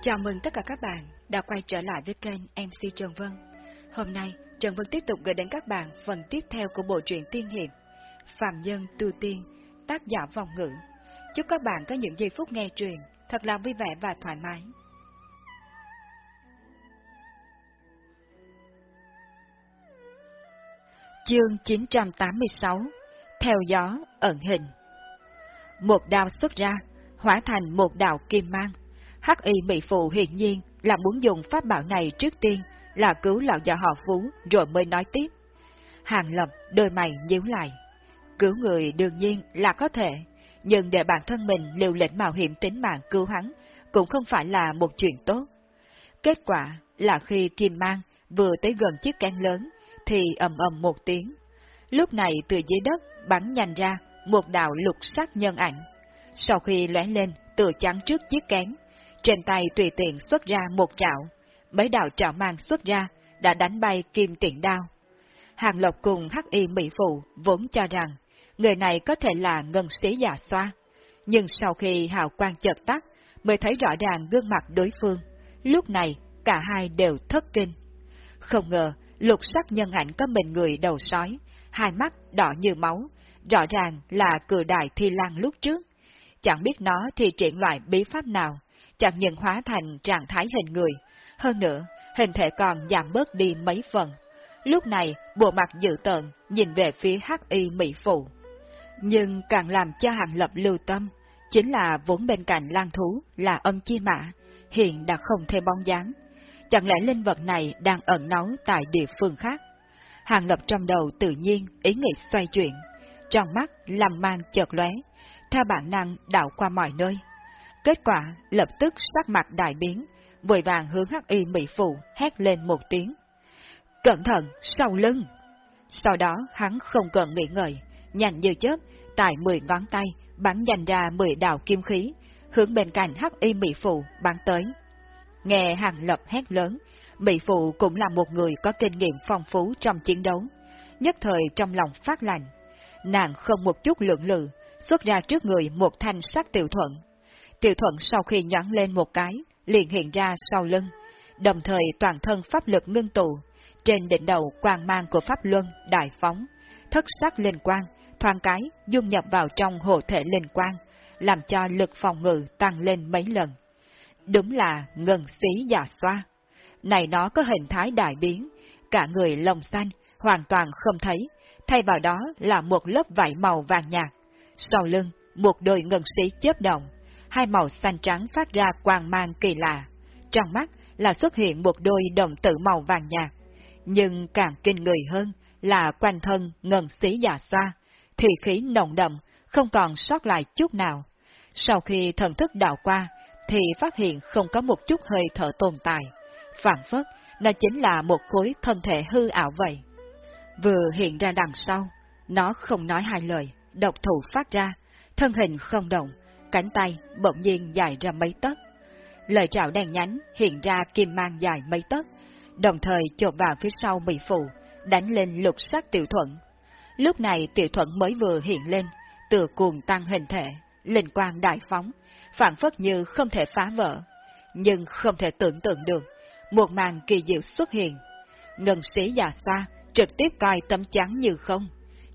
Chào mừng tất cả các bạn đã quay trở lại với kênh MC Trần Vân. Hôm nay, Trần Vân tiếp tục gửi đến các bạn phần tiếp theo của bộ truyện tiên hiệp Phạm Nhân Tu Tiên, tác giả vòng ngữ. Chúc các bạn có những giây phút nghe truyện thật là vui vẻ và thoải mái. Chương 986 Theo gió ẩn hình Một đao xuất ra, hóa thành một đạo kim mang. Hắc y mỹ phụ hiển nhiên là muốn dùng pháp bảo này trước tiên là cứu lão già họ Phú rồi mới nói tiếp. Hàng lập đôi mày nhíu lại. Cứu người đương nhiên là có thể, nhưng để bản thân mình liều lĩnh mạo hiểm tính mạng cứu hắn cũng không phải là một chuyện tốt. Kết quả là khi Kim Mang vừa tới gần chiếc can lớn thì ầm ầm một tiếng. Lúc này từ dưới đất bắn nhanh ra một đạo lục sắc nhân ảnh. Sau khi lóe lên, tự chắn trước chiếc kén, trên tay tùy tiện xuất ra một chảo, mấy đạo chảo mang xuất ra đã đánh bay kim tiện đao. Hàng Lộc cùng hắc y mỹ phụ vốn cho rằng người này có thể là ngân sĩ già xoa, nhưng sau khi hào quang chợt tắt mới thấy rõ ràng gương mặt đối phương. Lúc này cả hai đều thất kinh. Không ngờ lục sắc nhân ảnh có mình người đầu sói, hai mắt đỏ như máu, rõ ràng là cử đại thi lan lúc trước. Chẳng biết nó thì triển loại bí pháp nào, chẳng những hóa thành trạng thái hình người, hơn nữa, hình thể còn giảm bớt đi mấy phần. Lúc này, bộ mặt dự tợn, nhìn về phía hắc y mỹ phụ. Nhưng càng làm cho hàng lập lưu tâm, chính là vốn bên cạnh lang thú là âm chi mã, hiện đã không thêm bóng dáng. Chẳng lẽ linh vật này đang ẩn náu tại địa phương khác? Hàng lập trong đầu tự nhiên ý nghĩ xoay chuyển, trong mắt làm mang chợt lóe, theo bản năng đảo qua mọi nơi. Kết quả lập tức sắc mặt đại biến, vội vàng hướng hắc y mỹ phụ hét lên một tiếng. Cẩn thận, sau lưng! Sau đó hắn không cần nghĩ ngợi, nhanh như chớp, tại mười ngón tay, bắn dành ra mười đạo kim khí, hướng bên cạnh hắc y mỹ phụ bắn tới. Nghe hàng lập hét lớn, mỹ phụ cũng là một người có kinh nghiệm phong phú trong chiến đấu, nhất thời trong lòng phát lạnh. Nàng không một chút lượng lự, xuất ra trước người một thanh sắc tiểu thuận. Tiểu thuận sau khi nhón lên một cái, liền hiện ra sau lưng, đồng thời toàn thân pháp lực ngưng tụ, trên đỉnh đầu quang mang của pháp luân đại phóng, thất sắc linh quang, thoáng cái dung nhập vào trong hộ thể linh quang, làm cho lực phòng ngự tăng lên mấy lần. Đúng là ngân xí giả xoa. Này nó có hình thái đại biến, cả người lồng xanh, hoàn toàn không thấy, thay vào đó là một lớp vải màu vàng nhạt. Sau lưng, một đôi ngân sĩ chớp động, hai màu xanh trắng phát ra quang mang kỳ lạ. Trong mắt là xuất hiện một đôi đồng tử màu vàng nhạt. Nhưng càng kinh người hơn là quanh thân ngân xí già xoa, thì khí nồng đậm, không còn sót lại chút nào. Sau khi thần thức đạo qua, thì phát hiện không có một chút hơi thở tồn tại. Phản phất, nó chính là một khối thân thể hư ảo vậy. Vừa hiện ra đằng sau, nó không nói hai lời, độc thủ phát ra, thân hình không động, cánh tay bỗng nhiên dài ra mấy tấc. Lời trạo đèn nhánh hiện ra kim mang dài mấy tấc, đồng thời chộp vào phía sau mỹ phụ, đánh lên lục sắc tiểu thuận. Lúc này tiểu thuận mới vừa hiện lên, từ cuồng tăng hình thể, linh quang đại phóng, phản phất như không thể phá vỡ. Nhưng không thể tưởng tượng được, một màn kỳ diệu xuất hiện. Ngân sĩ già xoa trực tiếp coi tấm trắng như không.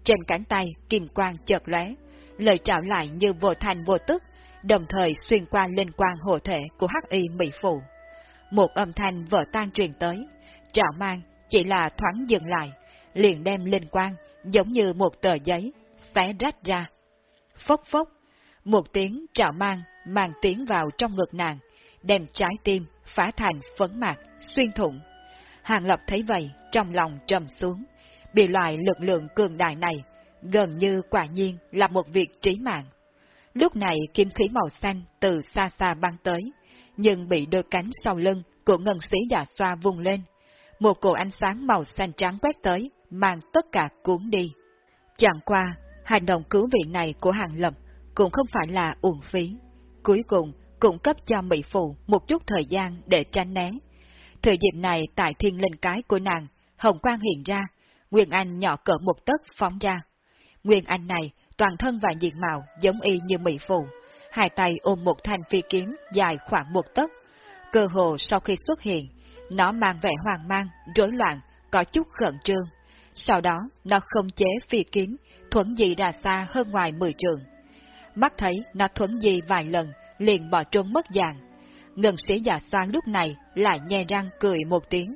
Trên cánh tay, kim quang chợt lóe, lời trạo lại như vô thành vô tức, đồng thời xuyên qua linh quang hộ thể của hắc y mỹ phụ. Một âm thanh vỡ tan truyền tới, trạo mang chỉ là thoáng dừng lại, liền đem linh quang giống như một tờ giấy, xé rách ra. Phốc phốc, một tiếng trạo mang mang tiếng vào trong ngực nàng, đem trái tim phá thành phấn mạc, xuyên thủng. Hàng Lập thấy vậy, trong lòng trầm xuống, bị loại lực lượng cường đại này, gần như quả nhiên là một việc trí mạng. Lúc này kim khí màu xanh từ xa xa băng tới, nhưng bị đôi cánh sau lưng của ngân sĩ giả xoa vùng lên. Một cổ ánh sáng màu xanh trắng quét tới, mang tất cả cuốn đi. Chẳng qua, hành động cứu viện này của Hàng Lập cũng không phải là uổng phí. Cuối cùng, cũng cấp cho Mỹ Phụ một chút thời gian để tránh né. Thời dịp này tại thiên linh cái của nàng, Hồng Quang hiện ra, Nguyên Anh nhỏ cỡ một tấc phóng ra. Nguyên Anh này, toàn thân và diện mạo giống y như Mỹ Phụ, hai tay ôm một thanh phi kiếm dài khoảng một tấc, Cơ hồ sau khi xuất hiện, nó mang vẻ hoang mang, rối loạn, có chút khẩn trương. Sau đó, nó không chế phi kiếm, thuẫn dị ra xa hơn ngoài 10 trường. Mắt thấy nó thuẫn dị vài lần, liền bỏ trốn mất dạng. Ngân sĩ già xoan lúc này lại nhe răng cười một tiếng.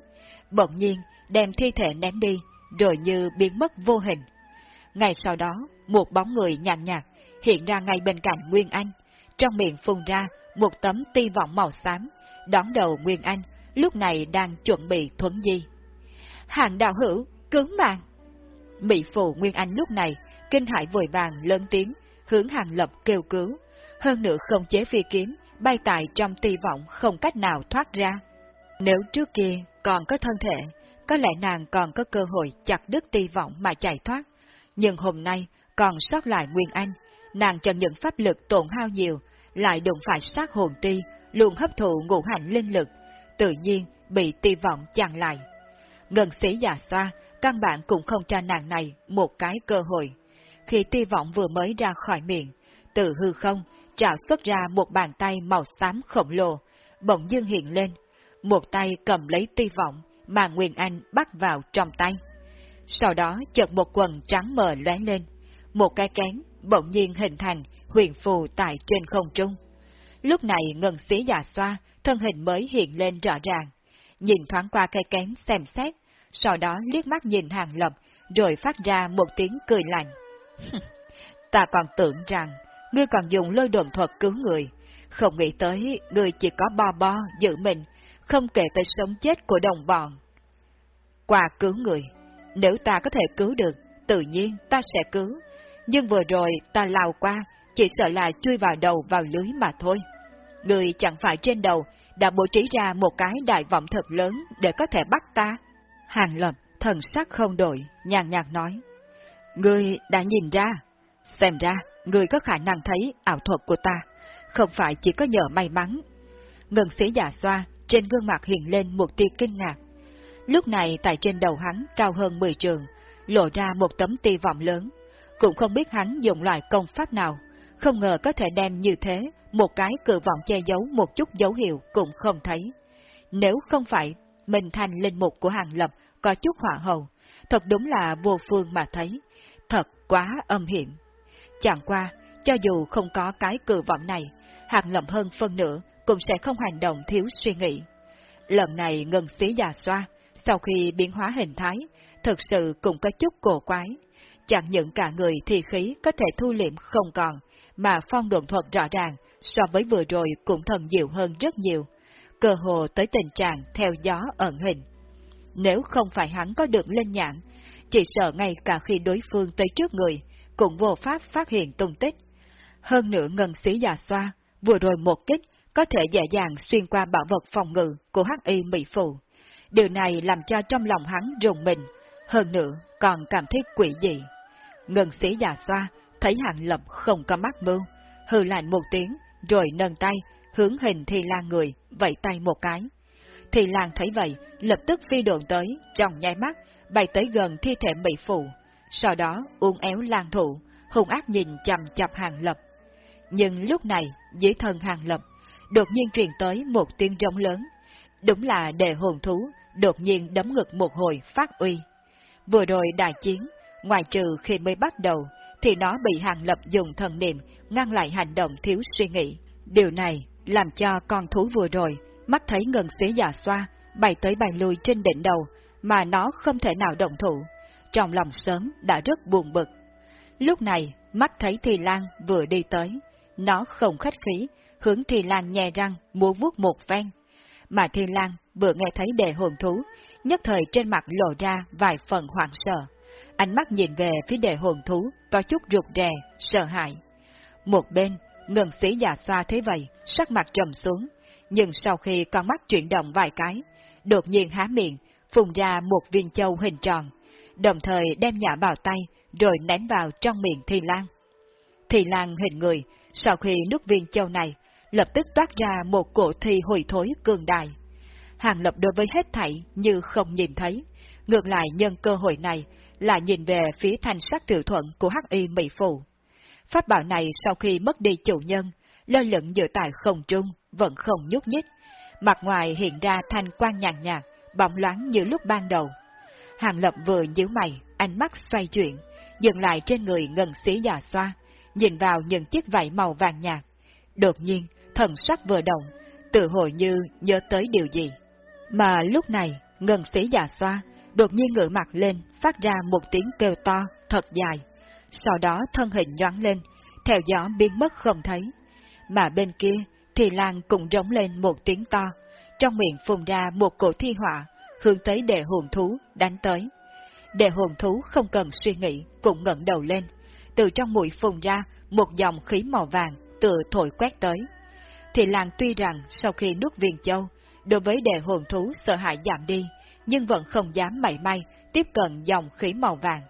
Bỗng nhiên, đem thi thể ném đi, rồi như biến mất vô hình. Ngay sau đó, một bóng người nhàn nhạt, hiện ra ngay bên cạnh Nguyên Anh, trong miệng phun ra một tấm ti vọng màu xám, đón đầu Nguyên Anh, lúc này đang chuẩn bị thuấn di. Hàng đạo hữu, cứu mạng! Mỹ phụ Nguyên Anh lúc này, kinh hãi vội vàng lớn tiếng, hướng hàng lập kêu cứu, hơn nữa không chế phi kiếm, bay tại trong ti vọng không cách nào thoát ra. Nếu trước kia còn có thân thể, có lẽ nàng còn có cơ hội chặt đứt ti vọng mà chạy thoát, nhưng hôm nay còn sót lại Nguyên Anh, nàng chẳng những pháp lực tổn hao nhiều, lại đụng phải sát hồn ti, luôn hấp thụ ngũ hành linh lực, tự nhiên bị ti vọng chặn lại. Ngân sĩ già xoa, căn bản cũng không cho nàng này một cái cơ hội. Khi ti vọng vừa mới ra khỏi miệng, từ hư không, trào xuất ra một bàn tay màu xám khổng lồ, bỗng dưng hiện lên, một tay cầm lấy ti vọng mà Nguyên Anh bắt vào trong tay. Sau đó chợt một quần trắng mờ lóe lên, một cái kén bỗng nhiên hình thành huyền phù tại trên không trung. Lúc này ngân xí già xoa, thân hình mới hiện lên rõ ràng. Nhìn thoáng qua cây kén xem xét, sau đó liếc mắt nhìn hàng lập, rồi phát ra một tiếng cười lạnh. Ta còn tưởng rằng, ngươi còn dùng lôi đồn thuật cứu người, không nghĩ tới ngươi chỉ có bo bo giữ mình, không kể tới sống chết của đồng bọn. Qua cứu người, nếu ta có thể cứu được, tự nhiên ta sẽ cứu, nhưng vừa rồi ta lao qua, chỉ sợ là chui vào đầu vào lưới mà thôi. Người chẳng phải trên đầu đã bố trí ra một cái đại vọng thật lớn để có thể bắt ta. Hàng lập, thần sắc không đổi, nhàn nhạt nói. Ngươi đã nhìn ra, xem ra ngươi có khả năng thấy ảo thuật của ta, không phải chỉ có nhờ may mắn. Ngân sĩ giả xoa, trên gương mặt hiện lên một tia kinh ngạc. Lúc này tại trên đầu hắn cao hơn 10 trường, lộ ra một tấm ti vọng lớn, cũng không biết hắn dùng loại công pháp nào, không ngờ có thể đem như thế, một cái cự vọng che giấu một chút dấu hiệu cũng không thấy. Nếu không phải, mình thành linh mục của hàng lập có chút hỏa hầu, thật đúng là vô phương mà thấy, thật quá âm hiểm. Chẳng qua, cho dù không có cái cự vọng này, hàng lập hơn phân nửa cũng sẽ không hành động thiếu suy nghĩ. Lần này ngân xí già xoa, sau khi biến hóa hình thái, thực sự cũng có chút cổ quái, Chẳng những cả người thì khí có thể thu liệm không còn, mà phong độn thuật rõ ràng so với vừa rồi cũng thần diệu hơn rất nhiều, cơ hồ tới tình trạng theo gió ẩn hình. Nếu không phải hắn có được lên nhãn, chỉ sợ ngay cả khi đối phương tới trước người, cũng vô pháp phát hiện tung tích. Hơn nữa ngân sĩ già xoa, vừa rồi một kích, có thể dễ dàng xuyên qua bảo vật phòng ngự của hắc y mỹ phụ. Điều này làm cho trong lòng hắn rùng mình, hơn nữa còn cảm thấy quỷ dị. Ngân sĩ già xoa, thấy hạng lập không có mắt mưu, hừ lạnh một tiếng, rồi nâng tay, hướng hình thi lan người, vẫy tay một cái. Thì lan thấy vậy, lập tức phi đồn tới, trong nháy mắt, bay tới gần thi thể mỹ phụ, sau đó uốn éo lan thủ, hung ác nhìn chằm chập hàng lập. Nhưng lúc này, dưới thân hàng lập, đột nhiên truyền tới một tiếng rống lớn. Đúng là đề hồn thú, đột nhiên đấm ngực một hồi phát uy. Vừa rồi đại chiến, Ngoài trừ khi mới bắt đầu, thì nó bị hàng lập dùng thần niệm ngăn lại hành động thiếu suy nghĩ. Điều này làm cho con thú vừa rồi, mắt thấy ngân xế già xoa, bay tới bay lui trên đỉnh đầu, mà nó không thể nào động thủ. Trong lòng sớm đã rất buồn bực. Lúc này, mắt thấy Thi Lan vừa đi tới, nó không khách khí, hướng Thi Lan nhè răng, muốn vuốt một ven. Mà Thi Lan vừa nghe thấy đề hồn thú, nhất thời trên mặt lộ ra vài phần hoảng sợ ánh mắt nhìn về phía đề hồn thú, có chút rụt rè, sợ hãi. Một bên, ngừng sĩ già xoa thế vậy, sắc mặt trầm xuống, nhưng sau khi con mắt chuyển động vài cái, đột nhiên há miệng, phun ra một viên châu hình tròn, đồng thời đem nhả vào tay, rồi ném vào trong miệng Thi Lan. Thi Lan hình người, sau khi nuốt viên châu này, lập tức toát ra một cổ thi hồi thối cường đại. Hàng lập đối với hết thảy như không nhìn thấy, ngược lại nhân cơ hội này là nhìn về phía thanh sắc tiểu thuận của hắc y mỹ phụ. Pháp bảo này sau khi mất đi chủ nhân, lơ lửng giữa tại không trung, vẫn không nhúc nhích, mặt ngoài hiện ra thanh quang nhàn nhạt, bóng loáng như lúc ban đầu. Hàng Lập vừa nhíu mày, ánh mắt xoay chuyển, dừng lại trên người ngân xí già xoa, nhìn vào những chiếc vảy màu vàng nhạt. Đột nhiên, thần sắc vừa động, tự hồi như nhớ tới điều gì. Mà lúc này, ngân sĩ già xoa, đột nhiên ngửa mặt lên, phát ra một tiếng kêu to, thật dài. Sau đó thân hình nhoáng lên, theo gió biến mất không thấy. Mà bên kia, thì Lan cũng rống lên một tiếng to, trong miệng phun ra một cổ thi họa, hướng tới đệ hồn thú, đánh tới. Đệ hồn thú không cần suy nghĩ, cũng ngẩng đầu lên, từ trong mũi phun ra một dòng khí màu vàng, tựa thổi quét tới. Thì Lan tuy rằng sau khi nuốt viên châu, đối với đệ hồn thú sợ hãi giảm đi, nhưng vẫn không dám mảy may tiếp cận dòng khí màu vàng.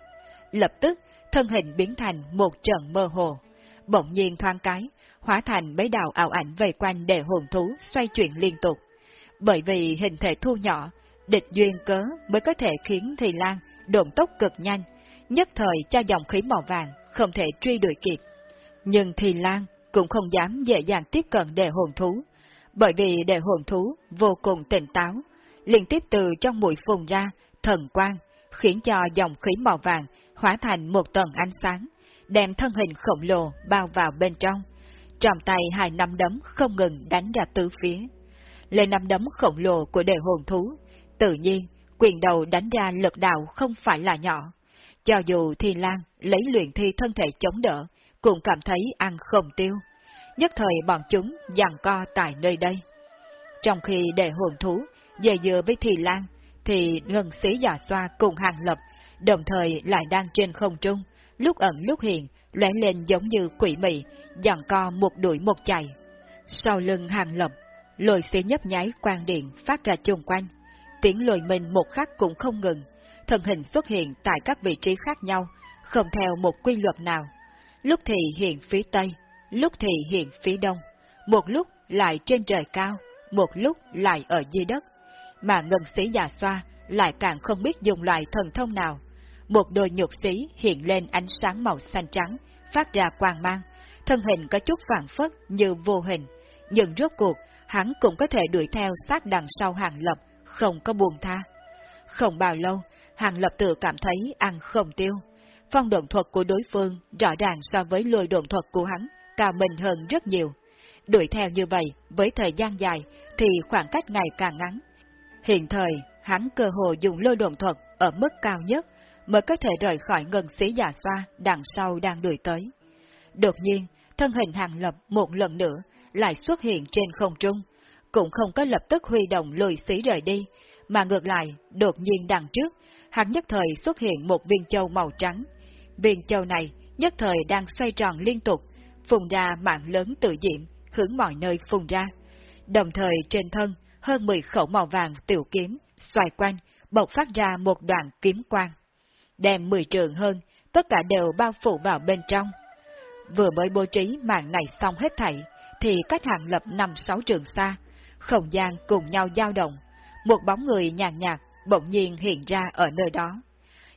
Lập tức, thân hình biến thành một trận mơ hồ. Bỗng nhiên thoáng cái, hóa thành mấy đạo ảo ảnh vây quanh đệ hồn thú xoay chuyển liên tục. Bởi vì hình thể thu nhỏ, địch duyên cớ mới có thể khiến Thì Lan độn tốc cực nhanh, nhất thời cho dòng khí màu vàng không thể truy đuổi kịp. Nhưng Thì Lan cũng không dám dễ dàng tiếp cận đề hồn thú, bởi vì đề hồn thú vô cùng tỉnh táo, liên tiếp từ trong mũi phùng ra thần quang, khiến cho dòng khí màu vàng hóa thành một tầng ánh sáng, đem thân hình khổng lồ bao vào bên trong. Trong tay hai nắm đấm không ngừng đánh ra tứ phía. Lên nắm đấm khổng lồ của đề hồn thú, tự nhiên, quyền đầu đánh ra lực đạo không phải là nhỏ. Cho dù Thi Lan lấy luyện thi thân thể chống đỡ, cũng cảm thấy ăn không tiêu. Nhất thời bọn chúng giằng co tại nơi đây. Trong khi để hồn thú về dừa với thì Lan, thì ngân sĩ giả xoa cùng hàng lập, đồng thời lại đang trên không trung, lúc ẩn lúc hiện, lóe lên giống như quỷ mị, giằng co một đuổi một chạy. Sau lưng hàng lập, lồi xí nhấp nháy quang điện phát ra chung quanh, tiếng lồi mình một khắc cũng không ngừng, thân hình xuất hiện tại các vị trí khác nhau, không theo một quy luật nào. Lúc thì hiện phía tây, lúc thì hiện phía đông, một lúc lại trên trời cao, một lúc lại ở dưới đất. Mà ngân sĩ già xoa lại càng không biết dùng loại thần thông nào. Một đôi nhục sĩ hiện lên ánh sáng màu xanh trắng, phát ra quang mang, thân hình có chút phản phất như vô hình, nhưng rốt cuộc hắn cũng có thể đuổi theo sát đằng sau hàng lập, không có buồn tha. Không bao lâu, hàng lập tự cảm thấy ăn không tiêu. Phong độn thuật của đối phương rõ ràng so với lôi độn thuật của hắn cao mình hơn rất nhiều. Đuổi theo như vậy, với thời gian dài, thì khoảng cách ngày càng ngắn. Hiện thời, hắn cơ hồ dùng lôi độn thuật ở mức cao nhất, mới có thể rời khỏi ngân xí giả xoa đằng sau đang đuổi tới. Đột nhiên, thân hình hàng lập một lần nữa lại xuất hiện trên không trung, cũng không có lập tức huy động lùi xí rời đi, mà ngược lại, đột nhiên đằng trước, hắn nhất thời xuất hiện một viên châu màu trắng. Viên châu này nhất thời đang xoay tròn liên tục, phùng ra mạng lớn tự diệm, hướng mọi nơi phùng ra. Đồng thời trên thân, hơn 10 khẩu màu vàng tiểu kiếm, xoay quanh, bộc phát ra một đoạn kiếm quang. Đem 10 trường hơn, tất cả đều bao phủ vào bên trong. Vừa mới bố trí mạng này xong hết thảy, thì cách hàng lập năm sáu trường xa, không gian cùng nhau dao động, một bóng người nhàn nhạt bỗng nhiên hiện ra ở nơi đó.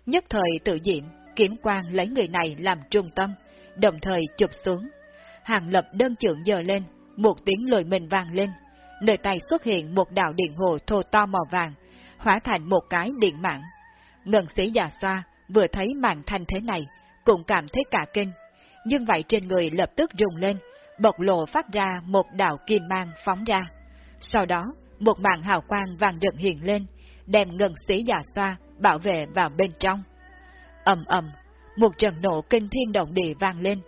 Nhất thời tự diệm, kiếm quang lấy người này làm trung tâm, đồng thời chụp xuống. Hàng lập đơn trưởng dờ lên, một tiếng lồi mình vang lên, nơi tay xuất hiện một đạo điện hồ thô to màu vàng, hóa thành một cái điện mạng. Ngân sĩ già xoa vừa thấy màn thanh thế này, cũng cảm thấy cả kinh, nhưng vậy trên người lập tức rung lên, bộc lộ phát ra một đạo kim mang phóng ra. Sau đó, một màn hào quang vàng rực hiện lên, đem ngân sĩ già xoa bảo vệ vào bên trong ầm ầm, một trận nổ kinh thiên động địa vang lên,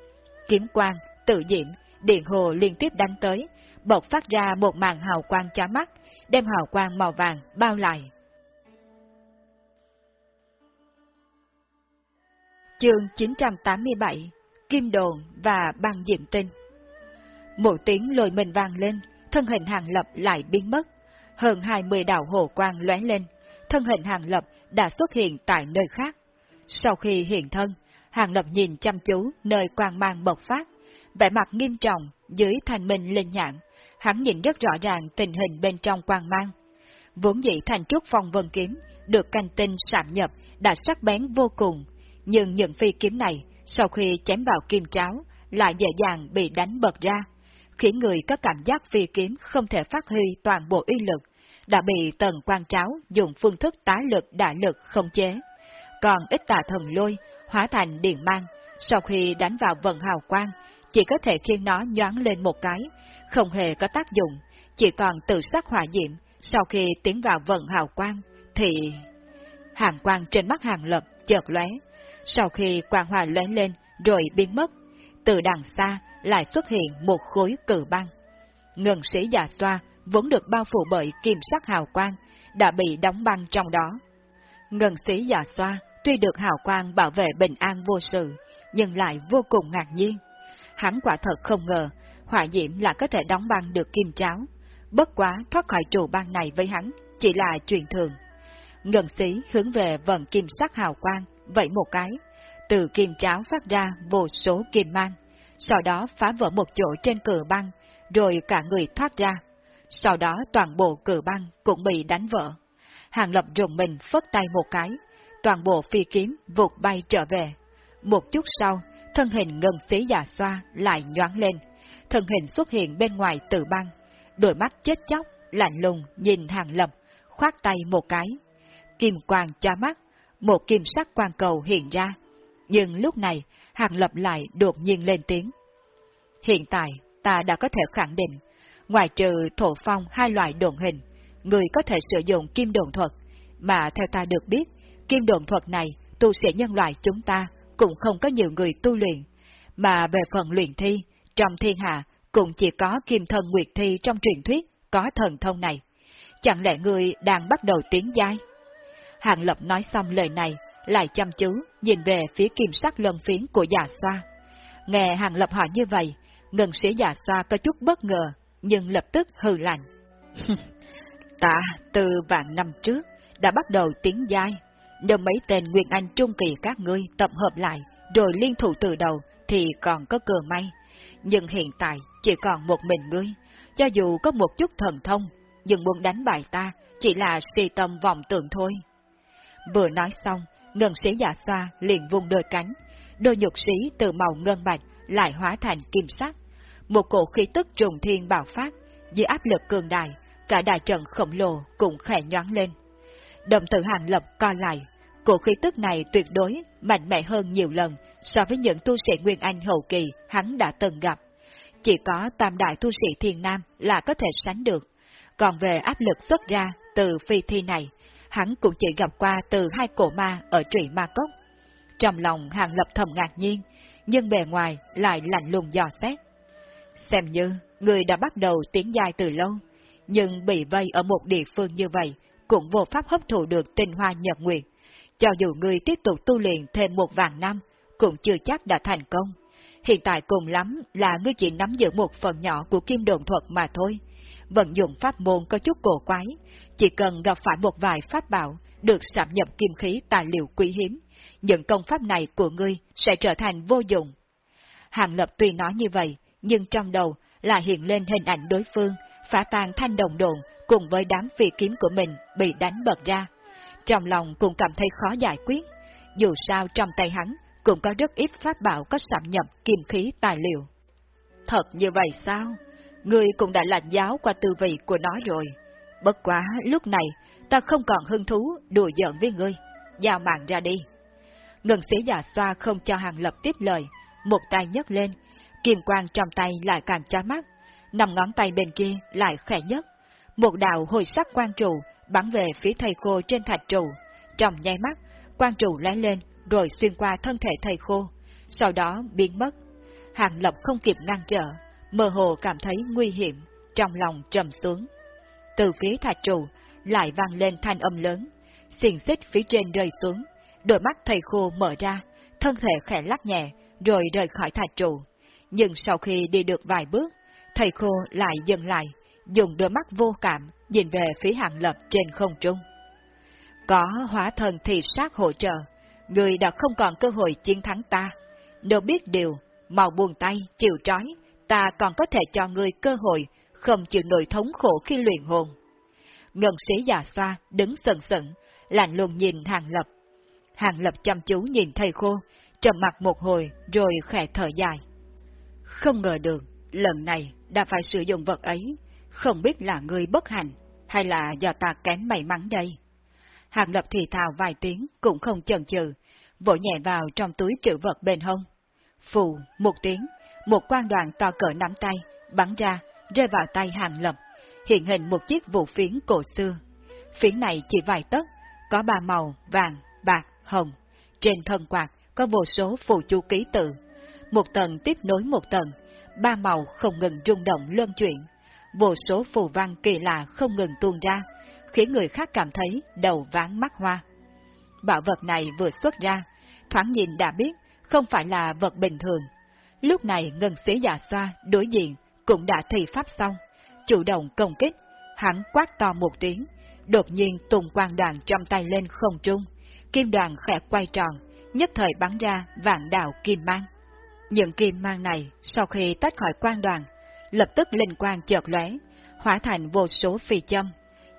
kiếm quang, tự diễm, điện hồ liên tiếp đánh tới, bộc phát ra một màn hào quang chói mắt, đem hào quang màu vàng bao lại. Chương 987 Kim Đồn và băng diệm tinh Một tiếng lồi mình vang lên, thân hình hàng lập lại biến mất. Hơn 20 đạo hồ quang lóe lên, thân hình hàng lập đã xuất hiện tại nơi khác. Sau khi hiện thân, hàng lập nhìn chăm chú nơi quang mang bộc phát, vẻ mặt nghiêm trọng dưới thành minh linh nhạn, hắn nhìn rất rõ ràng tình hình bên trong quang mang. Vốn dĩ thành trúc phong vân kiếm, được canh tinh sạm nhập, đã sắc bén vô cùng, nhưng những phi kiếm này, sau khi chém vào kim tráo, lại dễ dàng bị đánh bật ra. khiến người có cảm giác phi kiếm không thể phát huy toàn bộ uy lực, đã bị tần quan tráo dùng phương thức tá lực đại lực không chế. Còn ít tà thần lôi, hóa thành điện mang, sau khi đánh vào vận hào quang, chỉ có thể khiến nó nhoáng lên một cái, không hề có tác dụng, chỉ còn tự sắc hỏa diệm, sau khi tiến vào vận hào quang, thì... Hàng quang trên mắt hàng lập chợt lóe, sau khi quang hòa lóe lên rồi biến mất, từ đằng xa lại xuất hiện một khối cử băng. Ngân sĩ già xoa vốn được bao phủ bởi kim sắc hào quang, đã bị đóng băng trong đó. Ngân sĩ già xoa tuy được hào quang bảo vệ bình an vô sự, nhưng lại vô cùng ngạc nhiên. Hắn quả thật không ngờ, hỏa diễm là có thể đóng băng được kim tráo. Bất quá thoát khỏi trụ băng này với hắn, chỉ là chuyện thường. Ngân sĩ hướng về vần kim sắc hào quang, vậy một cái, từ kim tráo phát ra vô số kim mang, sau đó phá vỡ một chỗ trên cửa băng, rồi cả người thoát ra. Sau đó toàn bộ cửa băng cũng bị đánh vỡ. Hàng lập rùng mình phất tay một cái, toàn bộ phi kiếm vụt bay trở về. Một chút sau, thân hình ngân xí già xoa lại nhoáng lên, thân hình xuất hiện bên ngoài tử băng, đôi mắt chết chóc, lạnh lùng nhìn hàng lập, khoát tay một cái. Kim quang cho mắt, một kim sắc quang cầu hiện ra. Nhưng lúc này, hàng lập lại đột nhiên lên tiếng. Hiện tại, ta đã có thể khẳng định, ngoài trừ thổ phong hai loại đồn hình, người có thể sử dụng kim đồn thuật, mà theo ta được biết, kim đồn thuật này, tu sĩ nhân loại chúng ta cũng không có nhiều người tu luyện, mà về phần luyện thi, trong thiên hạ cũng chỉ có kim thân nguyệt thi trong truyền thuyết có thần thông này. Chẳng lẽ người đang bắt đầu tiến giai? Hàng Lập nói xong lời này, lại chăm chú nhìn về phía kim sắc lân phiến của già xoa. Nghe Hàng Lập hỏi như vậy, ngân sĩ già xoa có chút bất ngờ, nhưng lập tức hừ lạnh. ta từ vạn năm trước đã bắt đầu tiến giai, nếu mấy tên Nguyên Anh trung kỳ các ngươi tập hợp lại, rồi liên thủ từ đầu, thì còn có cơ may. Nhưng hiện tại, chỉ còn một mình ngươi. Cho dù có một chút thần thông, nhưng muốn đánh bại ta, chỉ là si tâm vọng tưởng thôi. Vừa nói xong, ngân sĩ giả xoa liền vung đôi cánh, đôi nhục sĩ từ màu ngân bạch lại hóa thành kim sắc. Một cổ khí tức trùng thiên bạo phát, dưới áp lực cường đại, cả đại trận khổng lồ cũng khẽ nhoáng lên. Đồng tử hàng lập co lại, cổ khí tức này tuyệt đối mạnh mẽ hơn nhiều lần so với những tu sĩ Nguyên Anh hậu kỳ hắn đã từng gặp. Chỉ có tam đại tu sĩ thiền nam là có thể sánh được. Còn về áp lực xuất ra từ phi thi này, hắn cũng chỉ gặp qua từ hai cổ ma ở trụy ma cốc. Trong lòng hàng lập thầm ngạc nhiên, nhưng bề ngoài lại lạnh lùng dò xét. Xem như, người đã bắt đầu tiến dài từ lâu, nhưng bị vây ở một địa phương như vậy, cũng vô pháp hấp thụ được tinh hoa nhật nguyệt. Cho dù người tiếp tục tu luyện thêm một vạn năm, cũng chưa chắc đã thành công. Hiện tại cùng lắm là ngươi chỉ nắm giữ một phần nhỏ của kim đồn thuật mà thôi. Vận dụng pháp môn có chút cổ quái, chỉ cần gặp phải một vài pháp bảo được sạm nhập kim khí tài liệu quý hiếm, những công pháp này của ngươi sẽ trở thành vô dụng. Hàng Lập tuy nói như vậy, nhưng trong đầu là hiện lên hình ảnh đối phương, phá tan thanh đồng đồn cùng với đám phi kiếm của mình bị đánh bật ra. Trong lòng cũng cảm thấy khó giải quyết, dù sao trong tay hắn cũng có rất ít pháp bảo có sạm nhập kim khí tài liệu. Thật như vậy sao? Ngươi cũng đã lạnh giáo qua tư vị của nó rồi. Bất quá lúc này, ta không còn hứng thú đùa giỡn với ngươi. Giao mạng ra đi. Ngân sĩ già xoa không cho hàng lập tiếp lời, một tay nhấc lên, kim quang trong tay lại càng chói mắt, nằm ngón tay bên kia lại khẽ nhất. Một đạo hồi sắc quang trụ bắn về phía thầy khô trên thạch trụ. Trong nháy mắt, quang trụ lóe lên rồi xuyên qua thân thể thầy khô, sau đó biến mất. Hàng Lập không kịp ngăn trở, mơ hồ cảm thấy nguy hiểm, trong lòng trầm xuống. Từ phía thạch trụ lại vang lên thanh âm lớn, xiềng xích phía trên rơi xuống, đôi mắt thầy khô mở ra, thân thể khẽ lắc nhẹ, rồi rời khỏi thạch trụ. Nhưng sau khi đi được vài bước, thầy khô lại dừng lại, dùng đôi mắt vô cảm nhìn về phía hàng lập trên không trung. Có hóa thần thì sát hỗ trợ, người đã không còn cơ hội chiến thắng ta. Nếu biết điều, mau buông tay, chịu trói, ta còn có thể cho người cơ hội, không chịu nổi thống khổ khi luyện hồn. Ngân sĩ già xoa, đứng sần sững, lạnh lùng nhìn hàng lập. Hàng lập chăm chú nhìn thầy khô, trầm mặt một hồi rồi khẽ thở dài. Không ngờ được, lần này đã phải sử dụng vật ấy, không biết là người bất hạnh, hay là do ta kém may mắn đây. Hàng lập thì thào vài tiếng cũng không chần chừ, vỗ nhẹ vào trong túi trữ vật bên hông. Phù, một tiếng, một quan đoàn to cỡ nắm tay, bắn ra, rơi vào tay hàng lập, hiện hình một chiếc vũ phiến cổ xưa. Phiến này chỉ vài tấc, có ba màu vàng, bạc, hồng. Trên thân quạt có vô số phù chú ký tự. Một tầng tiếp nối một tầng, ba màu không ngừng rung động luân chuyển. Vô số phù văn kỳ lạ không ngừng tuôn ra, khiến người khác cảm thấy đầu ván mắt hoa. Bảo vật này vừa xuất ra, thoáng nhìn đã biết không phải là vật bình thường. Lúc này ngân sĩ già xoa đối diện cũng đã thi pháp xong, chủ động công kích, hắn quát to một tiếng, đột nhiên tung quang đoàn trong tay lên không trung, kim đoàn khẽ quay tròn, nhất thời bắn ra vạn đạo kim mang. Những kim mang này sau khi tách khỏi quang đoàn, lập tức linh quang chợt lóe, hóa thành vô số phi châm.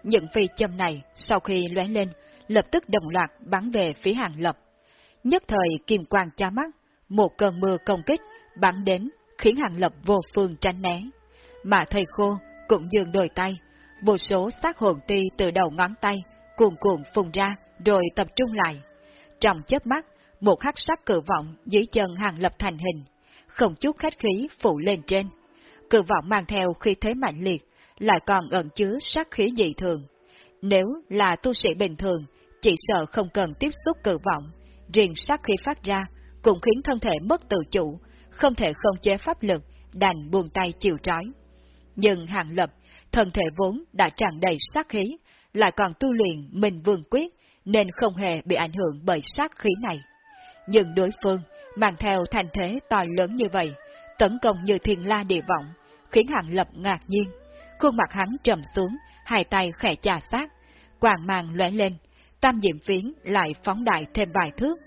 Những phi châm này sau khi lóe lên, lập tức đồng loạt bắn về phía hàng lập. Nhất thời kim quang chá mắt, một cơn mưa công kích bắn đến khiến hàng lập vô phương tránh né. Mà thầy khô cũng dường đôi tay, vô số sát hồn ti từ đầu ngón tay, cuồn cuộn phùng ra, rồi tập trung lại. Trong chớp mắt, một hắc sắc cử vọng dưới chân hàng lập thành hình, không chút khách khí phụ lên trên. Cự vọng mang theo khi thế mạnh liệt, lại còn ẩn chứa sát khí dị thường. Nếu là tu sĩ bình thường, chỉ sợ không cần tiếp xúc cự vọng, riêng sát khí phát ra cũng khiến thân thể mất tự chủ, không thể không chế pháp lực, đành buông tay chịu trói. Nhưng hàng lập, thân thể vốn đã tràn đầy sát khí, lại còn tu luyện mình vương quyết, nên không hề bị ảnh hưởng bởi sát khí này. Nhưng đối phương mang theo thành thế to lớn như vậy, tấn công như thiên la địa vọng, khiến hạng lập ngạc nhiên. Khuôn mặt hắn trầm xuống, hai tay khẽ chà sát, quàng màng lóe lên, tam diệm phiến lại phóng đại thêm vài thước.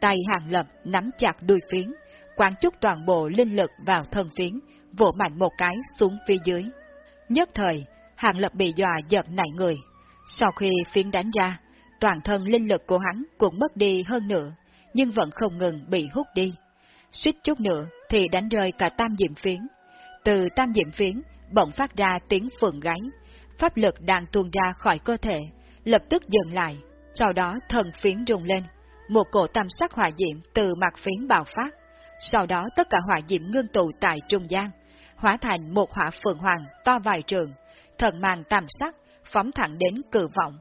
Tay hạng lập nắm chặt đuôi phiến, quán chút toàn bộ linh lực vào thân phiến, vỗ mạnh một cái xuống phía dưới. Nhất thời, hạng lập bị dọa giật nảy người. Sau khi phiến đánh ra, toàn thân linh lực của hắn cũng mất đi hơn nữa, nhưng vẫn không ngừng bị hút đi. Suýt chút nữa thì đánh rơi cả tam diệm phiến. Từ tam diệm phiến, bỗng phát ra tiếng phượng gáy. Pháp lực đang tuôn ra khỏi cơ thể, lập tức dừng lại, sau đó thần phiến rung lên. Một cổ tam sắc hỏa diệm từ mặt phiến bạo phát. Sau đó tất cả hỏa diệm ngưng tụ tại trung gian, hóa thành một hỏa phượng hoàng to vài trường, thần mang tam sắc, phóng thẳng đến cử vọng.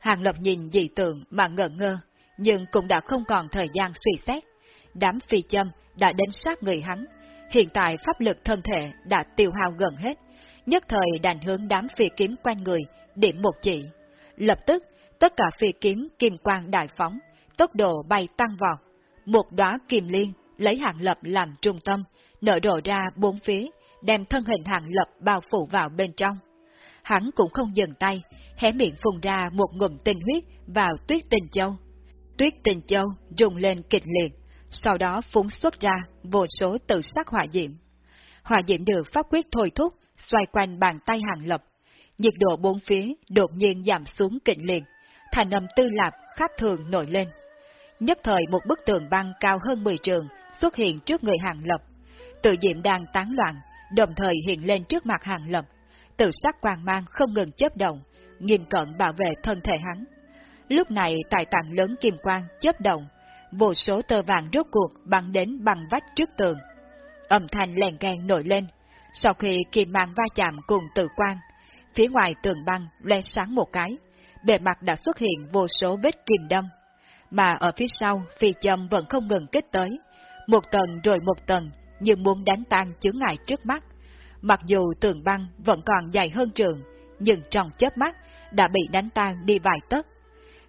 Hàng Lập nhìn dị tượng mà ngỡ ngơ, nhưng cũng đã không còn thời gian suy xét. Đám phi châm đã đến sát người hắn, hiện tại pháp lực thân thể đã tiêu hao gần hết, nhất thời đành hướng đám phi kiếm quanh người, điểm một chỉ. Lập tức, tất cả phi kiếm kim quang đại phóng, tốc độ bay tăng vọt. Một đóa kim liên lấy hạng lập làm trung tâm, nở rộ ra bốn phía, đem thân hình hàng lập bao phủ vào bên trong. Hắn cũng không dừng tay, hé miệng phun ra một ngụm tinh huyết vào tuyết tình châu. Tuyết tình châu rung lên kịch liệt, sau đó phúng xuất ra vô số tự sắc hỏa diệm. Hỏa diệm được pháp quyết thôi thúc, xoay quanh bàn tay hàng lập. Nhiệt độ bốn phía đột nhiên giảm xuống kịch liệt, thành âm tư lạp khác thường nổi lên. Nhất thời một bức tường băng cao hơn 10 trường xuất hiện trước người hàng lập. Tự diệm đang tán loạn, đồng thời hiện lên trước mặt hàng lập. Tự sắc quang mang không ngừng chớp động, nghiêm cận bảo vệ thân thể hắn. Lúc này tại tạng lớn kim quang chớp động, vô số tơ vàng rốt cuộc bắn đến bằng vách trước tường. Âm thanh lèn kèn nổi lên, sau khi kim mang va chạm cùng tự quang, phía ngoài tường băng lóe sáng một cái, bề mặt đã xuất hiện vô số vết kim đâm. Mà ở phía sau, phi châm vẫn không ngừng kích tới, một tầng rồi một tầng, như muốn đánh tan chướng ngại trước mắt. Mặc dù tường băng vẫn còn dài hơn trường, nhưng trong chớp mắt đã bị đánh tan đi vài tấc.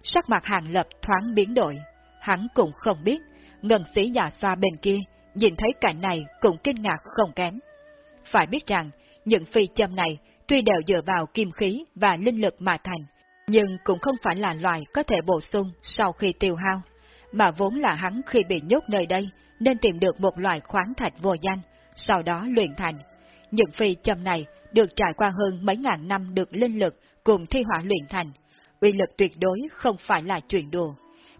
Sắc mặt hàng lập thoáng biến đổi, hắn cũng không biết, ngân sĩ già xoa bên kia, nhìn thấy cảnh này cũng kinh ngạc không kém. Phải biết rằng, những phi châm này tuy đều dựa vào kim khí và linh lực mà thành, nhưng cũng không phải là loài có thể bổ sung sau khi tiêu hao, mà vốn là hắn khi bị nhốt nơi đây nên tìm được một loại khoáng thạch vô danh, sau đó luyện thành. Những phi châm này được trải qua hơn mấy ngàn năm được linh lực cùng thi hỏa luyện thành, uy lực tuyệt đối không phải là chuyện đùa,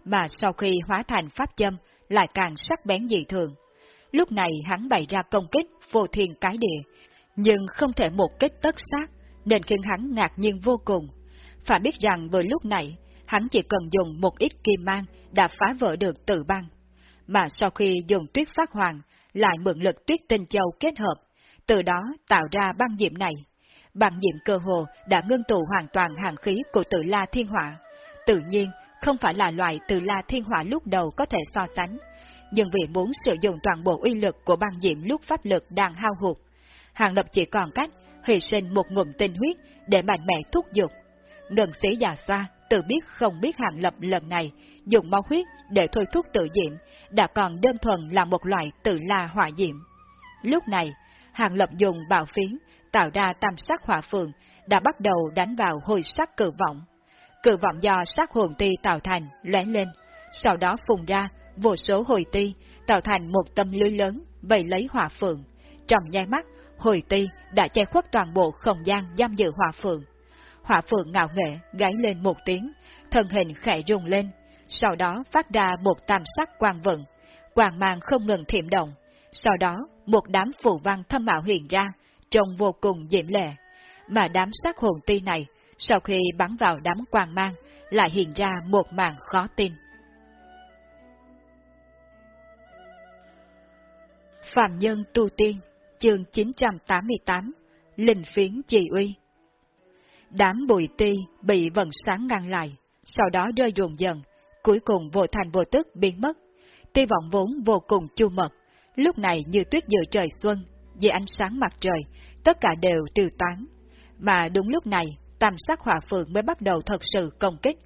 mà sau khi hóa thành pháp châm lại càng sắc bén dị thường. lúc này hắn bày ra công kích vô thiên cái địa, nhưng không thể một kích tất sát, nên khiến hắn ngạc nhiên vô cùng. Phải biết rằng vừa lúc này, hắn chỉ cần dùng một ít kim mang đã phá vỡ được tự băng. Mà sau khi dùng tuyết phát hoàng, lại mượn lực tuyết tinh châu kết hợp, từ đó tạo ra băng diệm này. Băng diệm cơ hồ đã ngưng tụ hoàn toàn hàng khí của tự la thiên hỏa. Tự nhiên, không phải là loại từ la thiên hỏa lúc đầu có thể so sánh, nhưng vì muốn sử dụng toàn bộ uy lực của băng diệm lúc pháp lực đang hao hụt, Hàng Lập chỉ còn cách hy sinh một ngụm tinh huyết để mạnh mẽ thúc giục. Ngân sĩ già xoa tự biết không biết Hàng Lập lần này dùng máu huyết để thôi thúc tự diệm đã còn đơn thuần là một loại tự la hỏa diệm. Lúc này, Hàng Lập dùng bạo phiến tạo ra tam sắc hỏa phường đã bắt đầu đánh vào hồi sắc cử vọng cự vọng do sắc hồn ti tạo thành lóe lên, sau đó phùng ra vô số hồi ti tạo thành một tâm lưới lớn vây lấy hỏa phượng. Trong nháy mắt, hồi ti đã che khuất toàn bộ không gian giam giữ hỏa phượng. Hỏa phượng ngạo nghệ gáy lên một tiếng, thân hình khẽ rung lên, sau đó phát ra một tam sắc quang vận, quang mang không ngừng thiểm động. Sau đó, một đám phù văn thâm mạo hiện ra, trông vô cùng diễm lệ. Mà đám sắc hồn ti này, sau khi bắn vào đám quang mang, lại hiện ra một màn khó tin. Phạm Nhân Tu Tiên, chương 988, Linh Phiến Trì Uy Đám bụi ti bị vận sáng ngăn lại, sau đó rơi rụng dần, cuối cùng vô thành vô tức biến mất. Ti vọng vốn vô cùng chu mật, lúc này như tuyết giữa trời xuân, dưới ánh sáng mặt trời, tất cả đều tiêu tán. Mà đúng lúc này, tam sắc hỏa phượng mới bắt đầu thật sự công kích.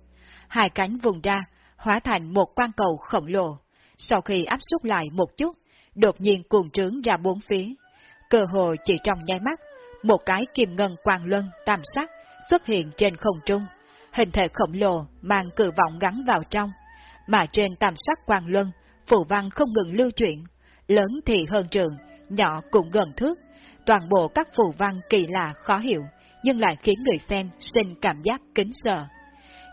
Hai cánh vùng ra, hóa thành một quan cầu khổng lồ. Sau khi áp xúc lại một chút, đột nhiên cuồng trướng ra bốn phía. Cơ hồ chỉ trong nháy mắt, một cái kim ngân quang luân tam sắc xuất hiện trên không trung, hình thể khổng lồ mang cử vọng gắn vào trong, mà trên tam sắc quang luân, phù văn không ngừng lưu chuyển, lớn thì hơn trường, nhỏ cũng gần thước, toàn bộ các phù văn kỳ lạ khó hiểu, nhưng lại khiến người xem sinh cảm giác kính sợ.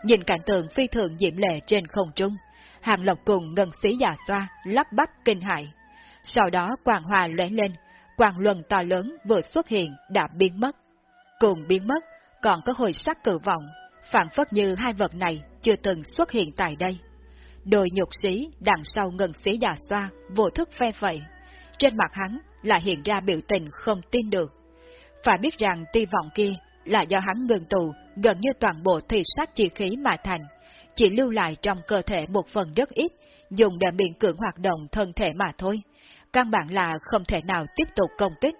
Nhìn cảnh tượng phi thường diễm lệ trên không trung, hàng lộc cùng ngân sĩ già xoa, lắp bắp kinh hại. Sau đó quang hòa lóe lên, quang luân to lớn vừa xuất hiện đã biến mất. Cùng biến mất, còn có hồi sắc cử vọng, phản phất như hai vật này chưa từng xuất hiện tại đây. Đôi nhục sĩ đằng sau ngân sĩ già xoa, vô thức phe phẩy. Trên mặt hắn lại hiện ra biểu tình không tin được. Phải biết rằng ti vọng kia là do hắn ngừng tù gần như toàn bộ thị sát chi khí mà thành, chỉ lưu lại trong cơ thể một phần rất ít, dùng để miễn cưỡng hoạt động thân thể mà thôi. Căn bản là không thể nào tiếp tục công kích.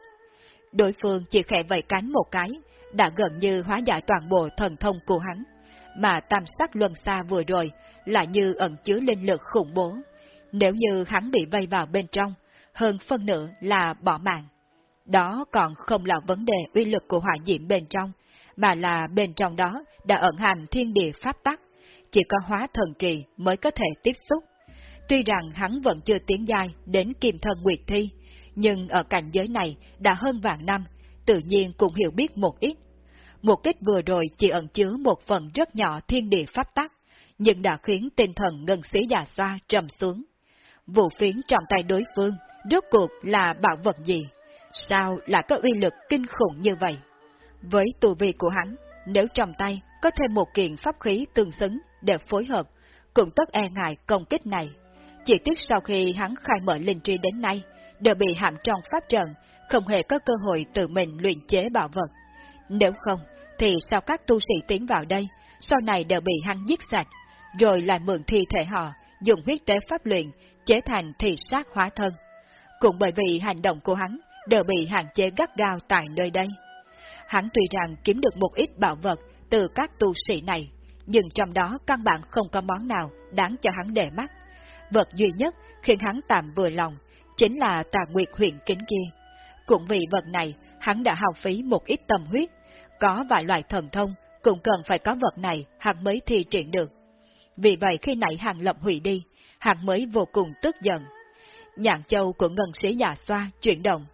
Đối phương chỉ khẽ vẫy cánh một cái, đã gần như hóa giải toàn bộ thần thông của hắn, mà tam sắc luân xa vừa rồi lại như ẩn chứa linh lực khủng bố. Nếu như hắn bị vây vào bên trong, hơn phân nửa là bỏ mạng. Đó còn không là vấn đề uy lực của hỏa diễm bên trong, mà là bên trong đó đã ẩn hàm thiên địa pháp tắc, chỉ có hóa thần kỳ mới có thể tiếp xúc. Tuy rằng hắn vẫn chưa tiến dài đến kim thân nguyệt thi, nhưng ở cảnh giới này đã hơn vạn năm, tự nhiên cũng hiểu biết một ít. Một kích vừa rồi chỉ ẩn chứa một phần rất nhỏ thiên địa pháp tắc, nhưng đã khiến tinh thần ngân sĩ già xoa trầm xuống. vụ phiến trong tay đối phương, rốt cuộc là bảo vật gì? Sao lại có uy lực kinh khủng như vậy? Với tù vi của hắn, nếu trong tay có thêm một kiện pháp khí tương xứng để phối hợp, cũng tất e ngại công kích này. Chỉ tiếc sau khi hắn khai mở linh tri đến nay, đều bị hãm trong pháp trận, không hề có cơ hội tự mình luyện chế bảo vật. Nếu không, thì sao các tu sĩ tiến vào đây, sau này đều bị hắn giết sạch, rồi lại mượn thi thể họ, dùng huyết tế pháp luyện, chế thành thị sát hóa thân. Cũng bởi vì hành động của hắn đều bị hạn chế gắt gao tại nơi đây. Hắn tuy rằng kiếm được một ít bảo vật từ các tu sĩ này, nhưng trong đó căn bản không có món nào đáng cho hắn để mắt. Vật duy nhất khiến hắn tạm vừa lòng chính là tà nguyệt huyện kính kia. Cũng vì vật này, hắn đã hao phí một ít tâm huyết, có vài loại thần thông cũng cần phải có vật này hắn mới thi triển được. Vì vậy khi nãy hàng lập hủy đi, hắn mới vô cùng tức giận. Nhạn châu của ngân sĩ già xoa chuyển động,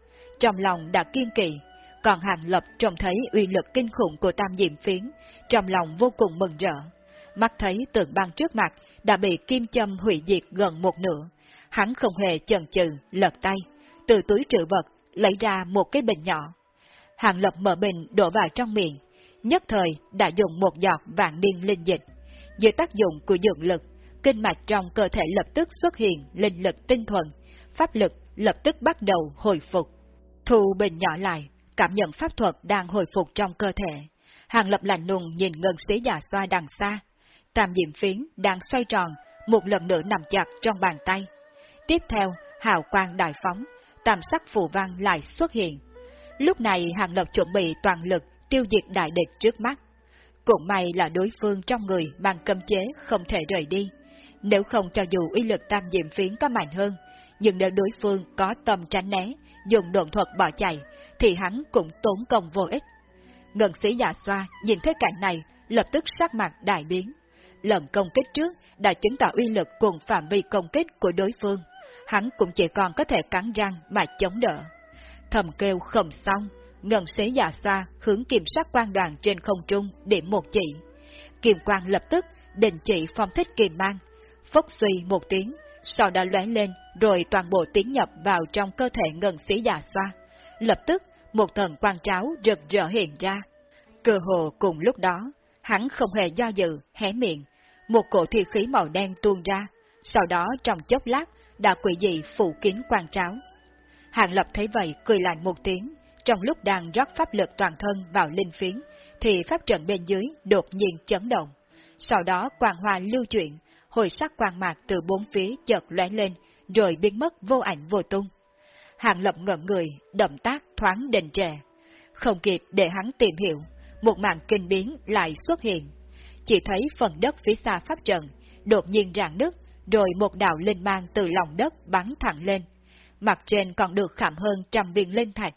trong lòng đã kiên kỳ, còn hàng lập trông thấy uy lực kinh khủng của tam diệm phiến, trong lòng vô cùng mừng rỡ. Mắt thấy tượng băng trước mặt đã bị kim châm hủy diệt gần một nửa, Hắn không hề chần chừ, lật tay, từ túi trữ vật, lấy ra một cái bình nhỏ. Hàng lập mở bình đổ vào trong miệng, nhất thời đã dùng một giọt vạn niên linh dịch. Dưới tác dụng của dược lực, kinh mạch trong cơ thể lập tức xuất hiện linh lực tinh thuần, pháp lực lập tức bắt đầu hồi phục. Thu bình nhỏ lại, cảm nhận pháp thuật đang hồi phục trong cơ thể. Hàng lập lạnh lùng nhìn ngân sĩ già xoa đằng xa. Tam diệm phiến đang xoay tròn, một lần nữa nằm chặt trong bàn tay. Tiếp theo, hào quang đại phóng, tam sắc phù văn lại xuất hiện. Lúc này Hàng Lập chuẩn bị toàn lực tiêu diệt đại địch trước mắt. Cũng may là đối phương trong người mang cấm chế không thể rời đi. Nếu không cho dù uy lực tam diệm phiến có mạnh hơn, nhưng nếu đối phương có tâm tránh né, dùng độn thuật bỏ chạy, thì hắn cũng tốn công vô ích. Ngân sĩ giả xoa nhìn thấy cảnh này, lập tức sắc mặt đại biến. Lần công kích trước đã chứng tỏ uy lực cùng phạm vi công kích của đối phương. Hắn cũng chỉ còn có thể cắn răng mà chống đỡ. Thầm kêu không xong, ngân sĩ giả xoa hướng kiểm sát quan đoàn trên không trung điểm một chỉ. Kiềm quan lập tức đình chỉ phong thích kiềm mang, phốc suy một tiếng, sau đó lóe lên rồi toàn bộ tiến nhập vào trong cơ thể ngân sĩ già xoa. Lập tức, một thần quan tráo rực rỡ hiện ra. Cơ hồ cùng lúc đó, hắn không hề do dự, hé miệng, một cổ thi khí màu đen tuôn ra, sau đó trong chốc lát đã quỷ dị phủ kín quan tráo. Hàng Lập thấy vậy cười lạnh một tiếng, trong lúc đang rót pháp lực toàn thân vào linh phiến, thì pháp trận bên dưới đột nhiên chấn động. Sau đó quang hoa lưu chuyển, hồi sắc quang mạc từ bốn phía chợt lóe lên, rồi biến mất vô ảnh vô tung. Hàng Lập ngẩn người, động tác thoáng đình trệ. Không kịp để hắn tìm hiểu, một màn kinh biến lại xuất hiện. Chỉ thấy phần đất phía xa pháp trận, đột nhiên rạn nứt, rồi một đạo linh mang từ lòng đất bắn thẳng lên. Mặt trên còn được khảm hơn trăm viên linh thạch.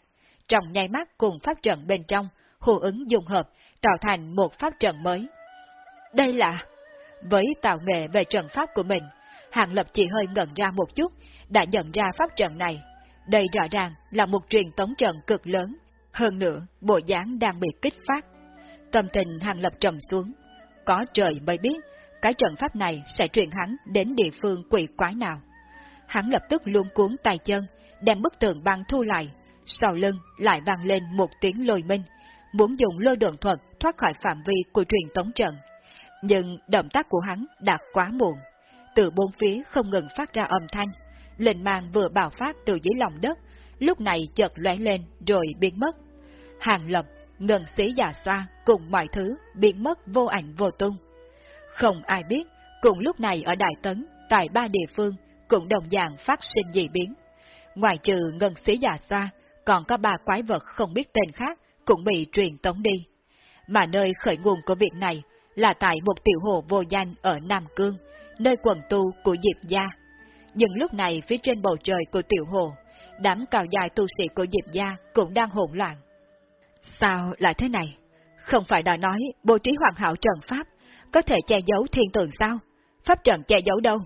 Trong nháy mắt cùng pháp trận bên trong, hô ứng dùng hợp, tạo thành một pháp trận mới. Đây là... Với tạo nghệ về trận pháp của mình, Hàng Lập chỉ hơi ngẩn ra một chút, đã nhận ra pháp trận này. Đây rõ ràng là một truyền tống trận cực lớn, hơn nữa bộ dáng đang bị kích phát. Tâm tình Hàng Lập trầm xuống, có trời mới biết cái trận pháp này sẽ truyền hắn đến địa phương quỷ quái nào. Hắn lập tức luống cuốn tay chân, đem bức tường băng thu lại, sau lưng lại vang lên một tiếng lôi minh, muốn dùng lôi đường thuật thoát khỏi phạm vi của truyền tống trận. Nhưng động tác của hắn đã quá muộn. Từ bốn phía không ngừng phát ra âm thanh, lệnh mang vừa bạo phát từ dưới lòng đất, lúc này chợt lóe lên rồi biến mất. Hàng lập, ngân sĩ già xoa cùng mọi thứ biến mất vô ảnh vô tung. Không ai biết, cùng lúc này ở Đại Tấn, tại ba địa phương, cũng đồng dạng phát sinh dị biến. Ngoài trừ ngân sĩ già xoa, còn có ba quái vật không biết tên khác cũng bị truyền tống đi. Mà nơi khởi nguồn của việc này là tại một tiểu hồ vô danh ở Nam Cương, nơi quần tu của Diệp Gia. Nhưng lúc này phía trên bầu trời của tiểu hồ, đám cao dài tu sĩ của Diệp Gia cũng đang hỗn loạn. Sao lại thế này? Không phải đã nói bố trí hoàn hảo trận pháp, có thể che giấu thiên tượng sao? Pháp trận che giấu đâu?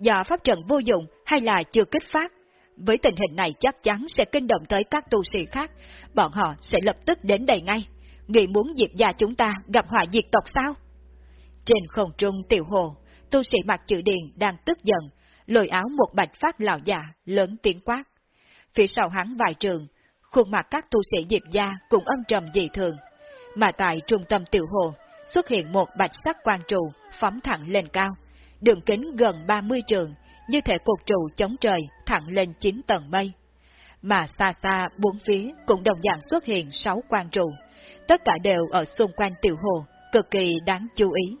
Do pháp trận vô dụng hay là chưa kích phát? Với tình hình này chắc chắn sẽ kinh động tới các tu sĩ khác, bọn họ sẽ lập tức đến đây ngay. Nghĩ muốn diệp gia chúng ta gặp họa diệt tộc sao? Trên không trung tiểu hồ, tu sĩ mặt chữ điền đang tức giận, lôi áo một bạch phát lão già, lớn tiếng quát. Phía sau hắn vài trường, khuôn mặt các tu sĩ diệp gia cũng âm trầm dị thường. Mà tại trung tâm tiểu hồ, xuất hiện một bạch sắc quan trụ phóng thẳng lên cao, đường kính gần 30 trường, như thể cột trụ chống trời thẳng lên 9 tầng mây. Mà xa xa bốn phía cũng đồng dạng xuất hiện 6 quan trụ, tất cả đều ở xung quanh tiểu hồ, cực kỳ đáng chú ý.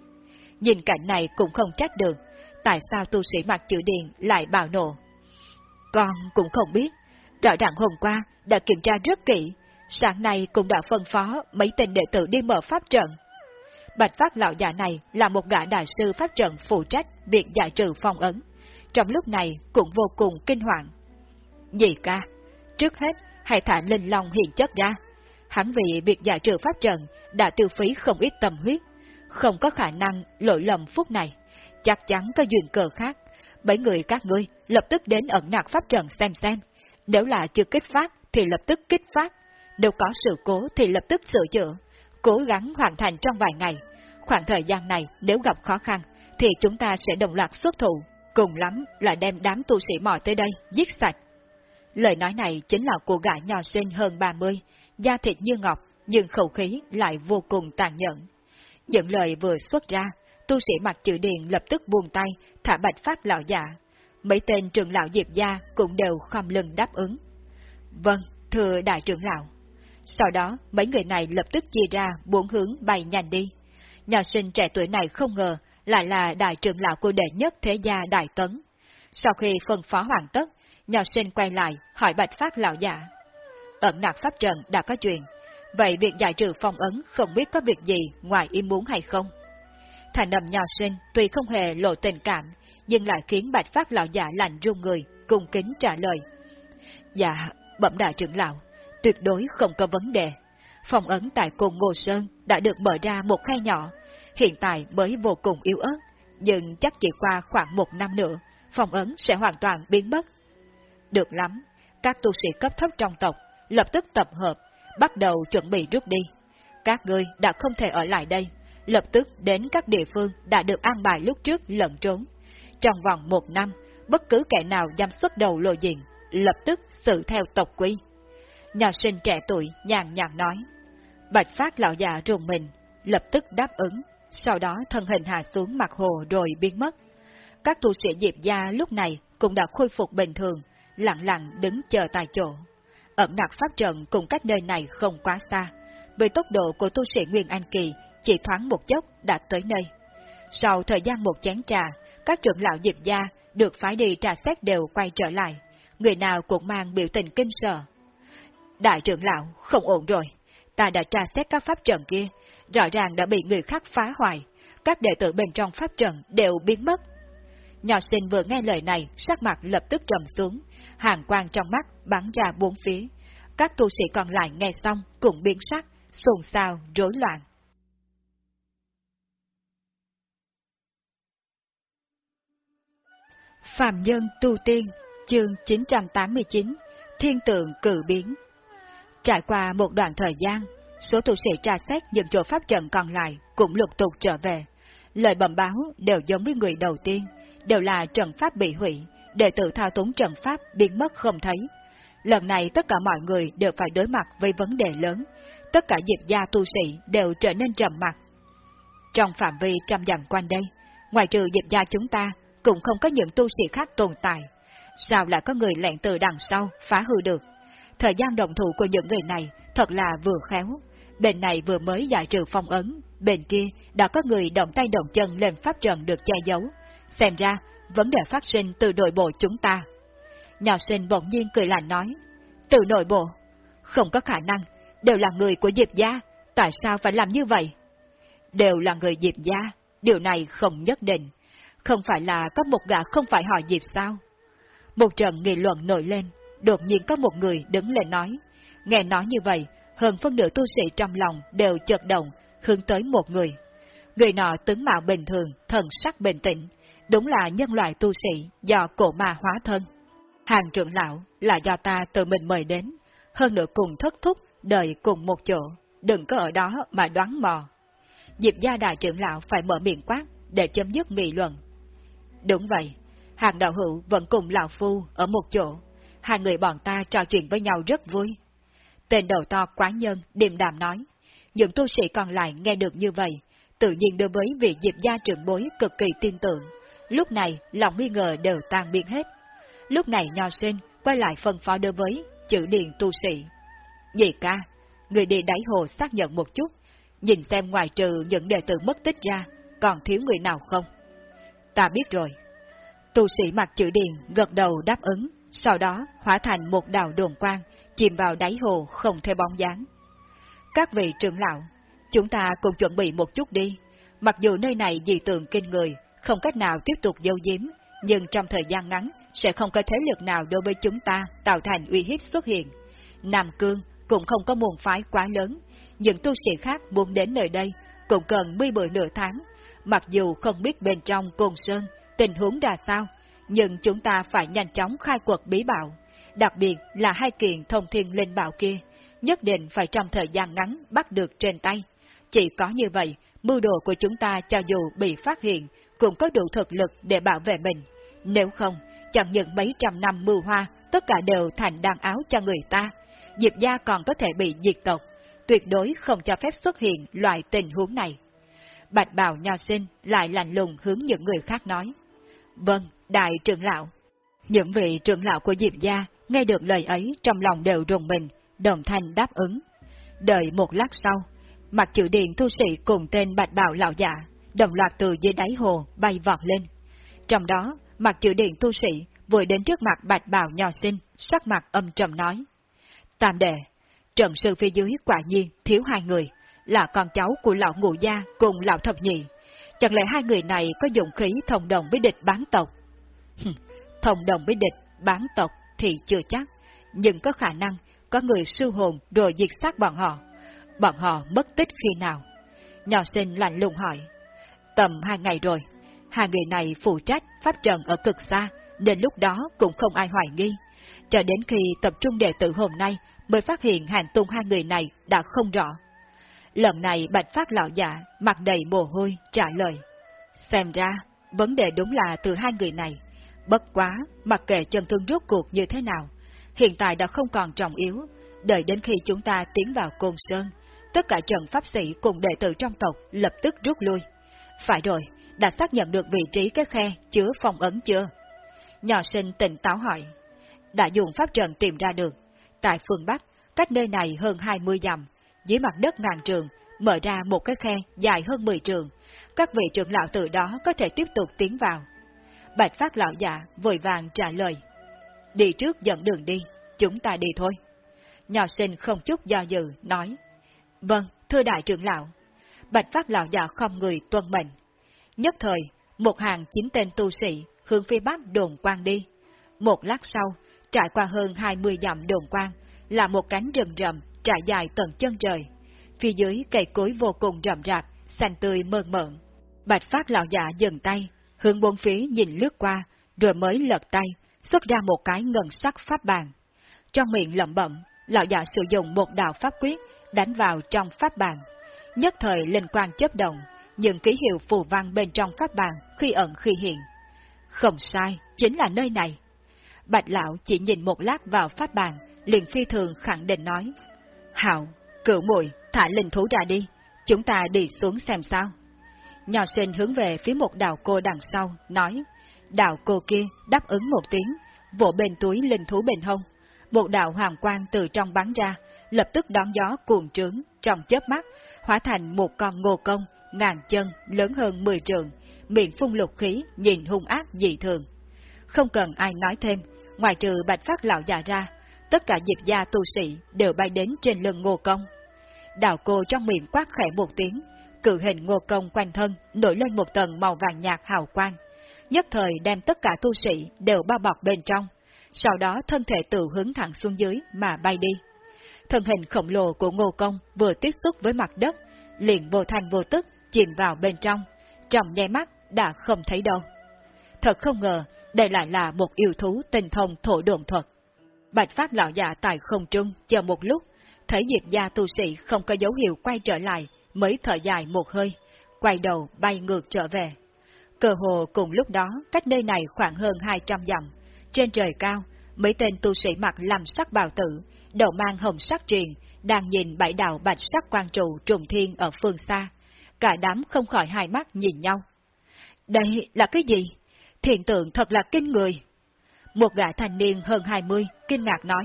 Nhìn cảnh này cũng không trách được, tại sao tu sĩ mặt chữ điện lại bạo nộ. Con cũng không biết, rõ ràng hôm qua đã kiểm tra rất kỹ, sáng nay cũng đã phân phó mấy tên đệ tử đi mở pháp trận. Bạch phát lão già này là một gã đại sư pháp trận phụ trách việc giải trừ phong ấn, trong lúc này cũng vô cùng kinh hoàng. Gì ca? Trước hết, hãy thả linh long hiện chất ra. Hắn vì việc giải trừ pháp trận đã tiêu phí không ít tâm huyết, không có khả năng lỗi lầm phút này. Chắc chắn có duyên cờ khác. Bảy người các ngươi lập tức đến ẩn nạc pháp trận xem xem. Nếu là chưa kích phát thì lập tức kích phát. Nếu có sự cố thì lập tức sửa chữa. Cố gắng hoàn thành trong vài ngày. Khoảng thời gian này nếu gặp khó khăn thì chúng ta sẽ đồng loạt xuất thủ. Cùng lắm là đem đám tu sĩ mò tới đây, giết sạch. Lời nói này chính là của gã nhỏ sinh hơn 30, da thịt như ngọc, nhưng khẩu khí lại vô cùng tàn nhẫn. Những lời vừa xuất ra, tu sĩ mặt chữ điện lập tức buông tay, thả bạch pháp lão giả. Mấy tên trưởng lão Diệp Gia cũng đều khom lưng đáp ứng. Vâng, thưa đại trưởng lão. Sau đó, mấy người này lập tức chia ra bốn hướng bay nhanh đi. Nhà sinh trẻ tuổi này không ngờ lại là đại trưởng lão của đệ nhất thế gia Đại Tấn. Sau khi phân phó hoàn tất, nhà sinh quay lại hỏi bạch phát lão giả. Ẩn nạc pháp trận đã có chuyện, vậy việc giải trừ phong ấn không biết có việc gì ngoài ý muốn hay không? Thành âm nhỏ sinh tuy không hề lộ tình cảm, nhưng lại khiến bạch phát lão giả lạnh run người, cung kính trả lời. Dạ, bẩm đại trưởng lão, tuyệt đối không có vấn đề. Phòng ấn tại cồn Ngô Sơn đã được mở ra một khe nhỏ, hiện tại mới vô cùng yếu ớt, nhưng chắc chỉ qua khoảng một năm nữa, phòng ấn sẽ hoàn toàn biến mất. Được lắm, các tu sĩ cấp thấp trong tộc lập tức tập hợp, bắt đầu chuẩn bị rút đi. Các ngươi đã không thể ở lại đây, lập tức đến các địa phương đã được an bài lúc trước lẩn trốn. Trong vòng một năm, bất cứ kẻ nào dám xuất đầu lộ diện, lập tức xử theo tộc quy. Nhà sinh trẻ tuổi nhàn nhạt nói. Bạch phát lão già rùng mình, lập tức đáp ứng, sau đó thân hình hạ xuống mặt hồ rồi biến mất. Các tu sĩ Diệp Gia lúc này cũng đã khôi phục bình thường, lặng lặng đứng chờ tại chỗ ẩn nặc pháp trận cùng cách nơi này không quá xa, với tốc độ của tu sĩ Nguyên Anh Kỳ chỉ thoáng một chốc đã tới nơi. Sau thời gian một chén trà, các trưởng lão Diệp Gia được phái đi trà xét đều quay trở lại, người nào cũng mang biểu tình kinh sợ. Đại trưởng lão, không ổn rồi, ta đã tra xét các pháp trận kia, rõ ràng đã bị người khác phá hoại, các đệ tử bên trong pháp trận đều biến mất. Nhỏ sinh vừa nghe lời này, sắc mặt lập tức trầm xuống, hàng quang trong mắt bắn ra bốn phía. Các tu sĩ còn lại nghe xong cũng biến sắc, xôn xao, rối loạn. Phạm Nhân Tu Tiên, chương 989, Thiên tượng cử biến. Trải qua một đoạn thời gian, số tu sĩ tra xét những chỗ pháp trận còn lại cũng lục tục trở về. Lời bẩm báo đều giống với người đầu tiên, đều là trận pháp bị hủy, đệ tử thao túng trận pháp biến mất không thấy. Lần này tất cả mọi người đều phải đối mặt với vấn đề lớn, tất cả diệp gia tu sĩ đều trở nên trầm mặt. Trong phạm vi trăm dặm quanh đây, ngoài trừ diệp gia chúng ta, cũng không có những tu sĩ khác tồn tại. Sao lại có người lẹn từ đằng sau phá hư được? Thời gian đồng thủ của những người này thật là vừa khéo. Bên này vừa mới giải trừ phong ấn, bên kia đã có người động tay động chân lên pháp trận được che giấu. Xem ra, vấn đề phát sinh từ nội bộ chúng ta. Nhỏ sinh bỗng nhiên cười lạnh nói, từ nội bộ, không có khả năng, đều là người của Diệp Gia, tại sao phải làm như vậy? Đều là người Diệp Gia, điều này không nhất định. Không phải là có một gã không phải họ Diệp sao? Một trận nghị luận nổi lên, đột nhiên có một người đứng lên nói. Nghe nói như vậy, hơn phân nửa tu sĩ trong lòng đều chợt động, hướng tới một người. Người nọ tướng mạo bình thường, thần sắc bình tĩnh, đúng là nhân loại tu sĩ do cổ ma hóa thân. Hàng trưởng lão là do ta tự mình mời đến, hơn nữa cùng thất thúc, đợi cùng một chỗ, đừng có ở đó mà đoán mò. Diệp gia đại trưởng lão phải mở miệng quát để chấm dứt nghị luận. Đúng vậy, hàng đạo hữu vẫn cùng lão phu ở một chỗ, hai người bọn ta trò chuyện với nhau rất vui. Tên đầu to quá nhân điềm đạm nói, những tu sĩ còn lại nghe được như vậy, tự nhiên đối với vị diệp gia trưởng bối cực kỳ tin tưởng, lúc này lòng nghi ngờ đều tan biến hết. Lúc này nho sinh quay lại phân phó đối với chữ điền tu sĩ. Dì ca, người đi đáy hồ xác nhận một chút, nhìn xem ngoài trừ những đệ tử mất tích ra, còn thiếu người nào không? Ta biết rồi. Tu sĩ mặc chữ điền gật đầu đáp ứng, sau đó hóa thành một đạo đồn quang, chìm vào đáy hồ không theo bóng dáng. Các vị trưởng lão, chúng ta cùng chuẩn bị một chút đi. Mặc dù nơi này dị tượng kinh người, không cách nào tiếp tục dâu diếm, nhưng trong thời gian ngắn sẽ không có thế lực nào đối với chúng ta tạo thành uy hiếp xuất hiện. Nam Cương cũng không có môn phái quá lớn, những tu sĩ khác muốn đến nơi đây cũng cần mươi bữa nửa tháng. Mặc dù không biết bên trong côn sơn tình huống ra sao, nhưng chúng ta phải nhanh chóng khai quật bí bảo, đặc biệt là hai kiện thông thiên linh bảo kia, nhất định phải trong thời gian ngắn bắt được trên tay. Chỉ có như vậy, mưu đồ của chúng ta cho dù bị phát hiện, cũng có đủ thực lực để bảo vệ mình. Nếu không, chẳng những mấy trăm năm mưu hoa, tất cả đều thành đàn áo cho người ta. Diệp gia còn có thể bị diệt tộc, tuyệt đối không cho phép xuất hiện loại tình huống này. Bạch bào nho sinh lại lạnh lùng hướng những người khác nói. Vâng, đại trưởng lão. Những vị trưởng lão của Diệp gia nghe được lời ấy trong lòng đều rùng mình, đồng thanh đáp ứng. Đợi một lát sau, mặt chữ điện thu sĩ cùng tên bạch bào lão giả, đồng loạt từ dưới đáy hồ bay vọt lên. Trong đó, mặt chữ điện tu sĩ vừa đến trước mặt bạch bào nhỏ sinh, sắc mặt âm trầm nói. Tam đệ, trận sư phía dưới quả nhiên thiếu hai người, là con cháu của lão ngụ gia cùng lão thập nhị. Chẳng lẽ hai người này có dụng khí thông đồng với địch bán tộc? thông đồng với địch bán tộc thì chưa chắc, nhưng có khả năng có người sư hồn rồi diệt xác bọn họ. Bọn họ mất tích khi nào? Nhỏ sinh lạnh lùng hỏi. Tầm hai ngày rồi, hai người này phụ trách pháp trận ở cực xa, nên lúc đó cũng không ai hoài nghi. Cho đến khi tập trung đệ tử hôm nay mới phát hiện hành tung hai người này đã không rõ. Lần này bạch phát lão giả, mặt đầy mồ hôi, trả lời. Xem ra, vấn đề đúng là từ hai người này. Bất quá, mặc kệ chân thương rốt cuộc như thế nào, hiện tại đã không còn trọng yếu. Đợi đến khi chúng ta tiến vào Côn Sơn, tất cả trận pháp sĩ cùng đệ tử trong tộc lập tức rút lui. Phải rồi, đã xác nhận được vị trí cái khe chứa phong ấn chưa? Nhỏ sinh tỉnh táo hỏi. Đã dùng pháp trận tìm ra được. Tại phương Bắc, cách nơi này hơn 20 dặm, dưới mặt đất ngàn trường, mở ra một cái khe dài hơn 10 trường. Các vị trưởng lão từ đó có thể tiếp tục tiến vào. Bạch phát lão giả vội vàng trả lời. Đi trước dẫn đường đi, chúng ta đi thôi. Nhỏ sinh không chút do dự, nói. Vâng, thưa đại trưởng lão. Bạch phát lão giả không người tuân mệnh. Nhất thời, một hàng chín tên tu sĩ hướng phía bắc đồn quang đi. Một lát sau, trải qua hơn 20 dặm đồn quang, là một cánh rừng rậm trải dài tận chân trời. Phía dưới cây cối vô cùng rậm rạp, xanh tươi mơn mởn. Bạch phát lão giả dừng tay, hướng bốn phía nhìn lướt qua, rồi mới lật tay, xuất ra một cái ngân sắc pháp bàn. Trong miệng lẩm bẩm, lão giả sử dụng một đạo pháp quyết đánh vào trong pháp bàn. Nhất thời linh quan chớp động, những ký hiệu phù văn bên trong pháp bàn khi ẩn khi hiện. Không sai, chính là nơi này. Bạch lão chỉ nhìn một lát vào pháp bàn, liền phi thường khẳng định nói. Hạo, cửu muội thả linh thú ra đi, chúng ta đi xuống xem sao. Nhỏ sinh hướng về phía một đạo cô đằng sau, nói. Đạo cô kia đáp ứng một tiếng, vỗ bên túi linh thú bên hông. Một đạo hoàng quang từ trong bắn ra, lập tức đón gió cuồng trướng, trong chớp mắt, hóa thành một con ngô công, ngàn chân, lớn hơn 10 trường, miệng phun lục khí, nhìn hung ác dị thường. Không cần ai nói thêm, ngoài trừ bạch phát lão già ra, tất cả dịp gia tu sĩ đều bay đến trên lưng ngô công. Đạo cô trong miệng quát khẽ một tiếng, cự hình ngô công quanh thân nổi lên một tầng màu vàng nhạt hào quang, nhất thời đem tất cả tu sĩ đều bao bọc bên trong, sau đó thân thể tự hướng thẳng xuống dưới mà bay đi. Thân hình khổng lồ của ngô công vừa tiếp xúc với mặt đất, liền vô thành vô tức chìm vào bên trong, trong nháy mắt đã không thấy đâu. Thật không ngờ, đây lại là một yêu thú tinh thông thổ độn thuật. Bạch Phát lão già tại không trung chờ một lúc, thấy diệp gia tu sĩ không có dấu hiệu quay trở lại, mới thở dài một hơi, quay đầu bay ngược trở về. Cờ hồ cùng lúc đó cách nơi này khoảng hơn 200 dặm. Trên trời cao, mấy tên tu sĩ mặc làm sắc bào tử, đầu mang hồng sắc truyền, đang nhìn bảy đạo bạch sắc quan trụ trùng thiên ở phương xa. Cả đám không khỏi hai mắt nhìn nhau. Đây là cái gì? Thiện tượng thật là kinh người. Một gã thanh niên hơn 20 kinh ngạc nói.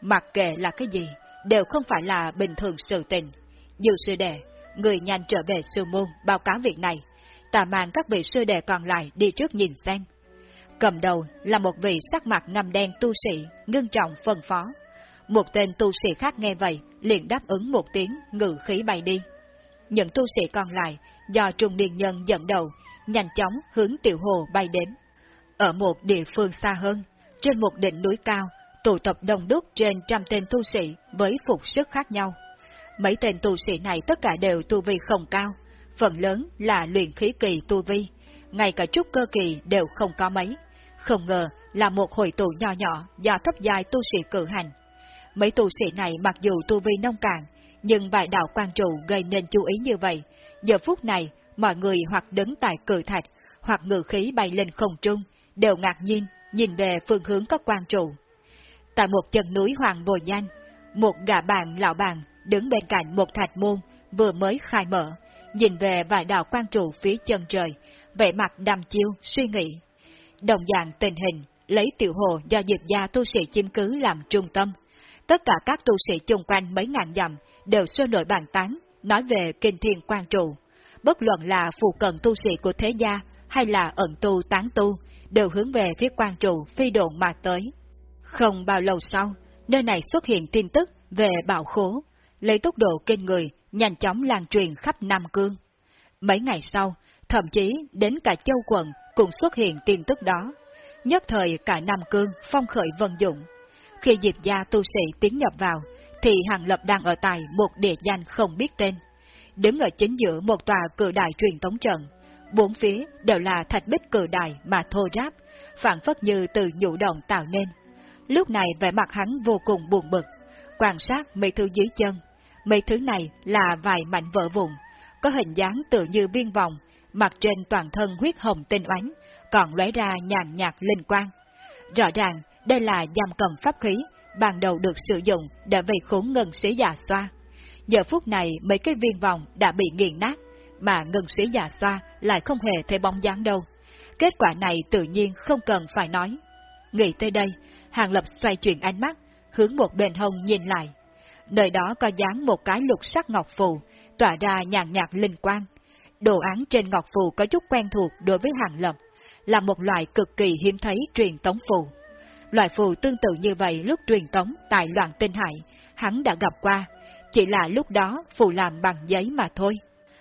Mặc kệ là cái gì, đều không phải là bình thường sự tình. Dư sư đệ, người nhanh trở về sư môn báo cáo việc này. Ta mang các vị sư đệ còn lại đi trước nhìn xem. Cầm đầu là một vị sắc mặt ngầm đen tu sĩ, ngưng trọng phân phó. Một tên tu sĩ khác nghe vậy, liền đáp ứng một tiếng, ngự khí bay đi. Những tu sĩ còn lại, do trung niên nhân dẫn đầu, nhanh chóng hướng tiểu hồ bay đến. Ở một địa phương xa hơn, trên một đỉnh núi cao, tụ tập đông đúc trên trăm tên tu sĩ với phục sức khác nhau. Mấy tên tu sĩ này tất cả đều tu vi không cao, phần lớn là luyện khí kỳ tu vi, ngay cả trúc cơ kỳ đều không có mấy. Không ngờ là một hội tụ nhỏ nhỏ do thấp dài tu sĩ cử hành. Mấy tu sĩ này mặc dù tu vi nông cạn, nhưng bài đạo quan trụ gây nên chú ý như vậy. Giờ phút này, mọi người hoặc đứng tại cử thạch, hoặc ngự khí bay lên không trung, đều ngạc nhiên nhìn về phương hướng có quan trụ. Tại một chân núi Hoàng Bồi Nhanh, một gã bạn lão bàn đứng bên cạnh một thạch môn vừa mới khai mở, nhìn về vài đạo quan trụ phía chân trời, vẻ mặt đăm chiêu, suy nghĩ. Đồng dạng tình hình, lấy tiểu hồ do diệp gia tu sĩ chiếm cứ làm trung tâm. Tất cả các tu sĩ chung quanh mấy ngàn dặm đều sôi nổi bàn tán, nói về kinh thiên quan trụ. Bất luận là phụ cận tu sĩ của thế gia hay là ẩn tu tán tu, đều hướng về phía quan trụ phi độn mà tới. Không bao lâu sau, nơi này xuất hiện tin tức về bảo khố, lấy tốc độ kinh người, nhanh chóng lan truyền khắp Nam Cương. Mấy ngày sau, thậm chí đến cả châu quận cũng xuất hiện tin tức đó. Nhất thời cả Nam Cương phong khởi vận dụng. Khi Diệp gia tu sĩ tiến nhập vào, thì Hàng Lập đang ở tại một địa danh không biết tên. Đứng ở chính giữa một tòa cử đại truyền thống trận, bốn phía đều là thạch bích cử đại mà thô ráp, phản phất như từ nhũ động tạo nên. Lúc này vẻ mặt hắn vô cùng buồn bực, quan sát mấy thứ dưới chân. Mấy thứ này là vài mảnh vỡ vụn, có hình dáng tự như viên vòng, mặt trên toàn thân huyết hồng tinh oánh, còn lóe ra nhàn nhạt linh quang. Rõ ràng, đây là giam cầm pháp khí, ban đầu được sử dụng để vây khốn ngân sĩ già xoa. Giờ phút này mấy cái viên vòng đã bị nghiền nát, mà ngân sĩ già xoa lại không hề thấy bóng dáng đâu. Kết quả này tự nhiên không cần phải nói. Nghĩ tới đây, Hàng Lập xoay chuyển ánh mắt, hướng một bên hông nhìn lại. Nơi đó có dáng một cái lục sắc ngọc phù, tỏa ra nhàn nhạt linh quang. Đồ án trên ngọc phù có chút quen thuộc đối với Hàng Lập, là một loại cực kỳ hiếm thấy truyền tống phù. Loại phù tương tự như vậy lúc truyền tống tại loạn tinh hải, hắn đã gặp qua, chỉ là lúc đó phù làm bằng giấy mà thôi.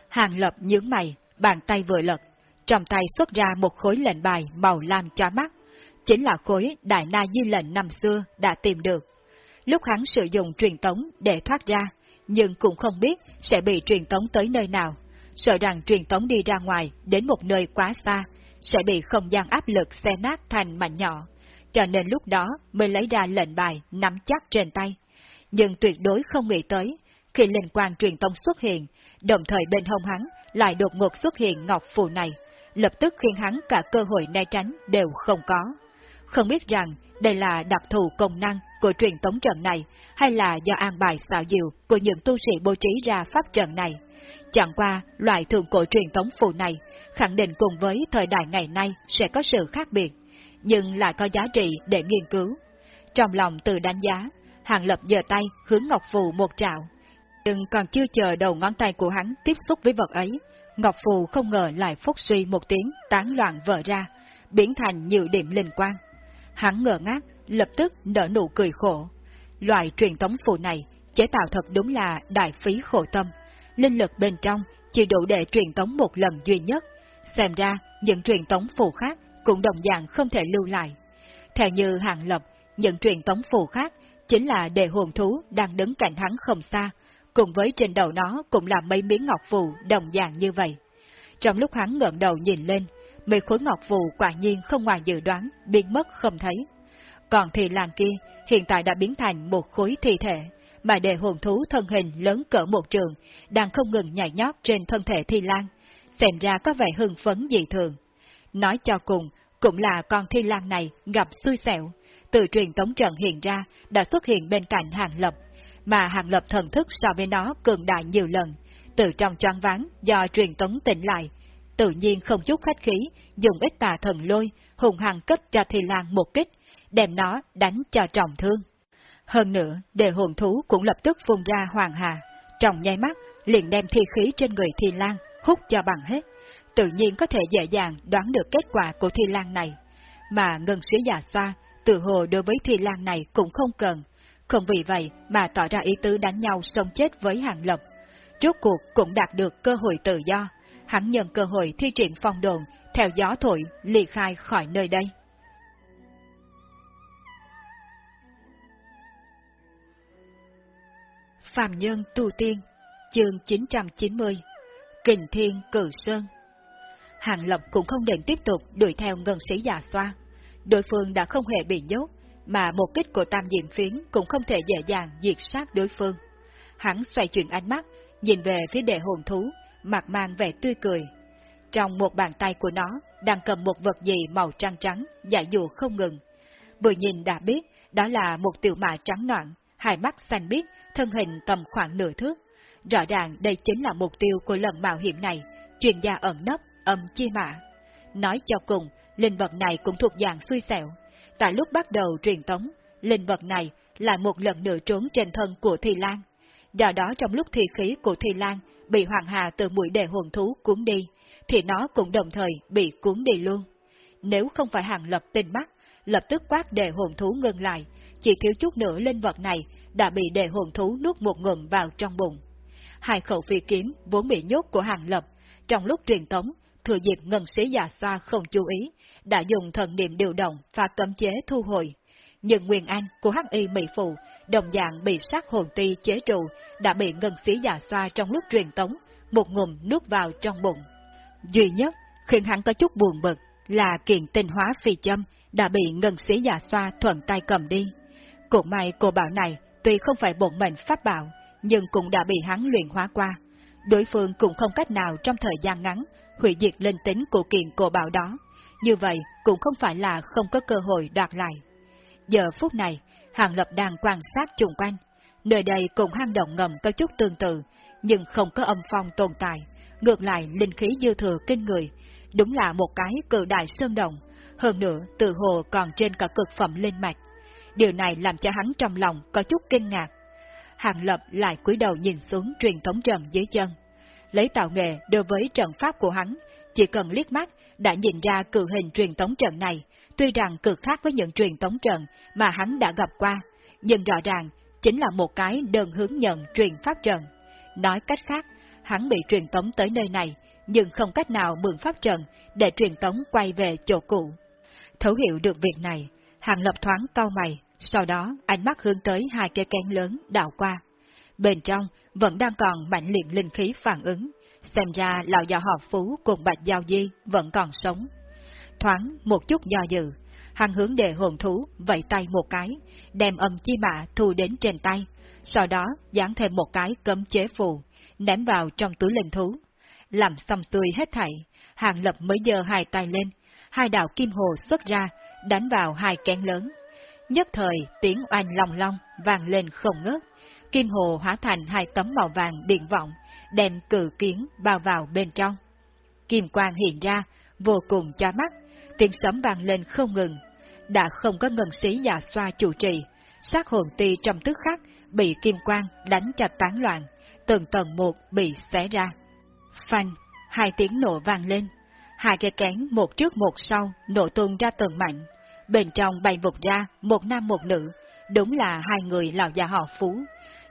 Hàng Lập nhướng mày, bàn tay vừa lật, trong tay xuất ra một khối lệnh bài màu lam cho mắt, chính là khối đại na di lệnh năm xưa đã tìm được. Lúc hắn sử dụng truyền tống để thoát ra, nhưng cũng không biết sẽ bị truyền tống tới nơi nào, sợ rằng truyền tống đi ra ngoài đến một nơi quá xa, sẽ bị không gian áp lực xe nát thành mảnh nhỏ, cho nên lúc đó mới lấy ra lệnh bài nắm chắc trên tay. Nhưng tuyệt đối không nghĩ tới, khi linh quan truyền tống xuất hiện, đồng thời bên hông hắn lại đột ngột xuất hiện ngọc phù này, lập tức khiến hắn cả cơ hội né tránh đều không có. Không biết rằng đây là đặc thù công năng của truyền tống trận này hay là do an bài xạo diệu của những tu sĩ bố trí ra pháp trận này. Chẳng qua, loại thường cổ truyền tống phù này khẳng định cùng với thời đại ngày nay sẽ có sự khác biệt, nhưng lại có giá trị để nghiên cứu. Trong lòng từ đánh giá, Hàng Lập giơ tay hướng Ngọc Phù một trạo. Nhưng còn chưa chờ đầu ngón tay của hắn tiếp xúc với vật ấy, Ngọc Phù không ngờ lại phúc suy một tiếng tán loạn vỡ ra, biến thành nhiều điểm linh quang. Hắn ngờ ngác, lập tức nở nụ cười khổ. Loại truyền tống phù này chế tạo thật đúng là đại phí khổ tâm. Linh lực bên trong chỉ đủ để truyền tống một lần duy nhất. Xem ra, những truyền tống phù khác cũng đồng dạng không thể lưu lại. Theo như hàng lập, những truyền tống phù khác chính là đề hồn thú đang đứng cạnh hắn không xa, cùng với trên đầu nó cũng là mấy miếng ngọc phù đồng dạng như vậy. Trong lúc hắn ngẩng đầu nhìn lên, mấy khối ngọc phù quả nhiên không ngoài dự đoán, biến mất không thấy. Còn thì làng kia hiện tại đã biến thành một khối thi thể, mà đề hồn thú thân hình lớn cỡ một trường, đang không ngừng nhảy nhót trên thân thể thi lan, xem ra có vẻ hưng phấn dị thường. Nói cho cùng, cũng là con thi lan này gặp xui xẻo, từ truyền tống trận hiện ra đã xuất hiện bên cạnh hàng lập, mà hàng lập thần thức so với nó cường đại nhiều lần, từ trong choáng váng do truyền tống tỉnh lại, tự nhiên không chút khách khí, dùng ít tà thần lôi, hùng hằng cấp cho Thi Lan một kích, đem nó đánh cho trọng thương. Hơn nữa, đề hồn thú cũng lập tức phun ra hoàng hà, trong nháy mắt, liền đem thi khí trên người Thi Lan hút cho bằng hết, tự nhiên có thể dễ dàng đoán được kết quả của Thi Lan này. Mà ngân sĩ già xoa, tự hồ đối với Thi Lan này cũng không cần, không vì vậy mà tỏ ra ý tứ đánh nhau sống chết với hàng lập. Rốt cuộc cũng đạt được cơ hội tự do, hắn nhận cơ hội thi triển phong đồn, theo gió thổi, ly khai khỏi nơi đây. Phạm Nhân Tu Tiên, chương 990, Kình Thiên Cử Sơn Hàng Lập cũng không định tiếp tục đuổi theo ngân sĩ già xoa. Đối phương đã không hề bị nhốt, mà một kích của tam diệm phiến cũng không thể dễ dàng diệt sát đối phương. Hắn xoay chuyển ánh mắt, nhìn về phía đệ hồn thú, mặt mang vẻ tươi cười. Trong một bàn tay của nó đang cầm một vật gì màu trắng trắng, giải dụ không ngừng. Vừa nhìn đã biết, đó là một tiểu mã trắng noạn, hai mắt xanh biếc, thân hình tầm khoảng nửa thước. Rõ ràng đây chính là mục tiêu của lần mạo hiểm này, chuyên gia ẩn nấp, âm chi mã. Nói cho cùng, linh vật này cũng thuộc dạng xui xẻo. Tại lúc bắt đầu truyền tống, linh vật này lại một lần nữa trốn trên thân của Thi Lan. Do đó trong lúc thi khí của Thi Lan bị Hoàng Hà từ mũi đề hồn thú cuốn đi, thì nó cũng đồng thời bị cuốn đi luôn. Nếu không phải hàng lập tinh mắt, lập tức quát đề hồn thú ngưng lại, chỉ thiếu chút nữa linh vật này đã bị đề hồn thú nuốt một ngụm vào trong bụng. Hai khẩu phi kiếm vốn bị nhốt của hàng lập, trong lúc truyền tống, thừa dịp ngân sĩ già xoa không chú ý, đã dùng thần niệm điều động và cấm chế thu hồi. Nhưng Nguyên Anh của hắc y Mỹ Phụ, đồng dạng bị sát hồn ti chế trụ, đã bị ngân sĩ già xoa trong lúc truyền tống, một ngụm nuốt vào trong bụng. Duy nhất khiến hắn có chút buồn bực là kiện tinh hóa phi châm đã bị ngân sĩ già xoa thuận tay cầm đi. Cũng may cô bảo này tuy không phải bổn mệnh pháp bảo, nhưng cũng đã bị hắn luyện hóa qua. Đối phương cũng không cách nào trong thời gian ngắn hủy diệt linh tính của kiện cổ bảo đó. Như vậy cũng không phải là không có cơ hội đoạt lại. Giờ phút này, Hàng Lập đang quan sát chung quanh. Nơi đây cùng hang động ngầm có chút tương tự, nhưng không có âm phong tồn tại. Ngược lại, linh khí dư thừa kinh người. Đúng là một cái cự đại sơn động. Hơn nữa, từ hồ còn trên cả cực phẩm linh mạch. Điều này làm cho hắn trong lòng có chút kinh ngạc. Hàng Lập lại cúi đầu nhìn xuống truyền thống trần dưới chân. Lấy tạo nghệ đối với trận pháp của hắn, chỉ cần liếc mắt đã nhìn ra cự hình truyền thống trận này, tuy rằng cực khác với những truyền thống trận mà hắn đã gặp qua, nhưng rõ ràng chính là một cái đơn hướng nhận truyền pháp trận. Nói cách khác, hắn bị truyền tống tới nơi này, nhưng không cách nào mượn pháp trận để truyền tống quay về chỗ cũ. Thấu hiểu được việc này, hàng lập thoáng cau mày, sau đó ánh mắt hướng tới hai cây kén lớn đảo qua. Bên trong vẫn đang còn mạnh liệt linh khí phản ứng, xem ra lão già họ Phú cùng Bạch Giao Di vẫn còn sống. Thoáng một chút do dự, hàng hướng đề hồn thú vẫy tay một cái, đem âm chi mạ thu đến trên tay, sau đó dán thêm một cái cấm chế phù, ném vào trong túi linh thú. Làm xong xuôi hết thảy, hàng lập mới giơ hai tay lên, hai đạo kim hồ xuất ra, đánh vào hai kén lớn. Nhất thời tiếng oanh long long vang lên không ngớt, kim hồ hóa thành hai tấm màu vàng điện vọng, đem cử kiến bao vào bên trong. Kim quang hiện ra, vô cùng chói mắt, tiếng sấm vang lên không ngừng. Đã không có ngân sĩ già xoa chủ trì, sát hồn ti trong tức khắc bị kim quang đánh cho tán loạn, từng tầng một bị xé ra. Phanh, hai tiếng nổ vang lên, hai cái kén một trước một sau nổ tung ra từng mạnh. Bên trong bay vụt ra một nam một nữ, đúng là hai người lão già họ Phú.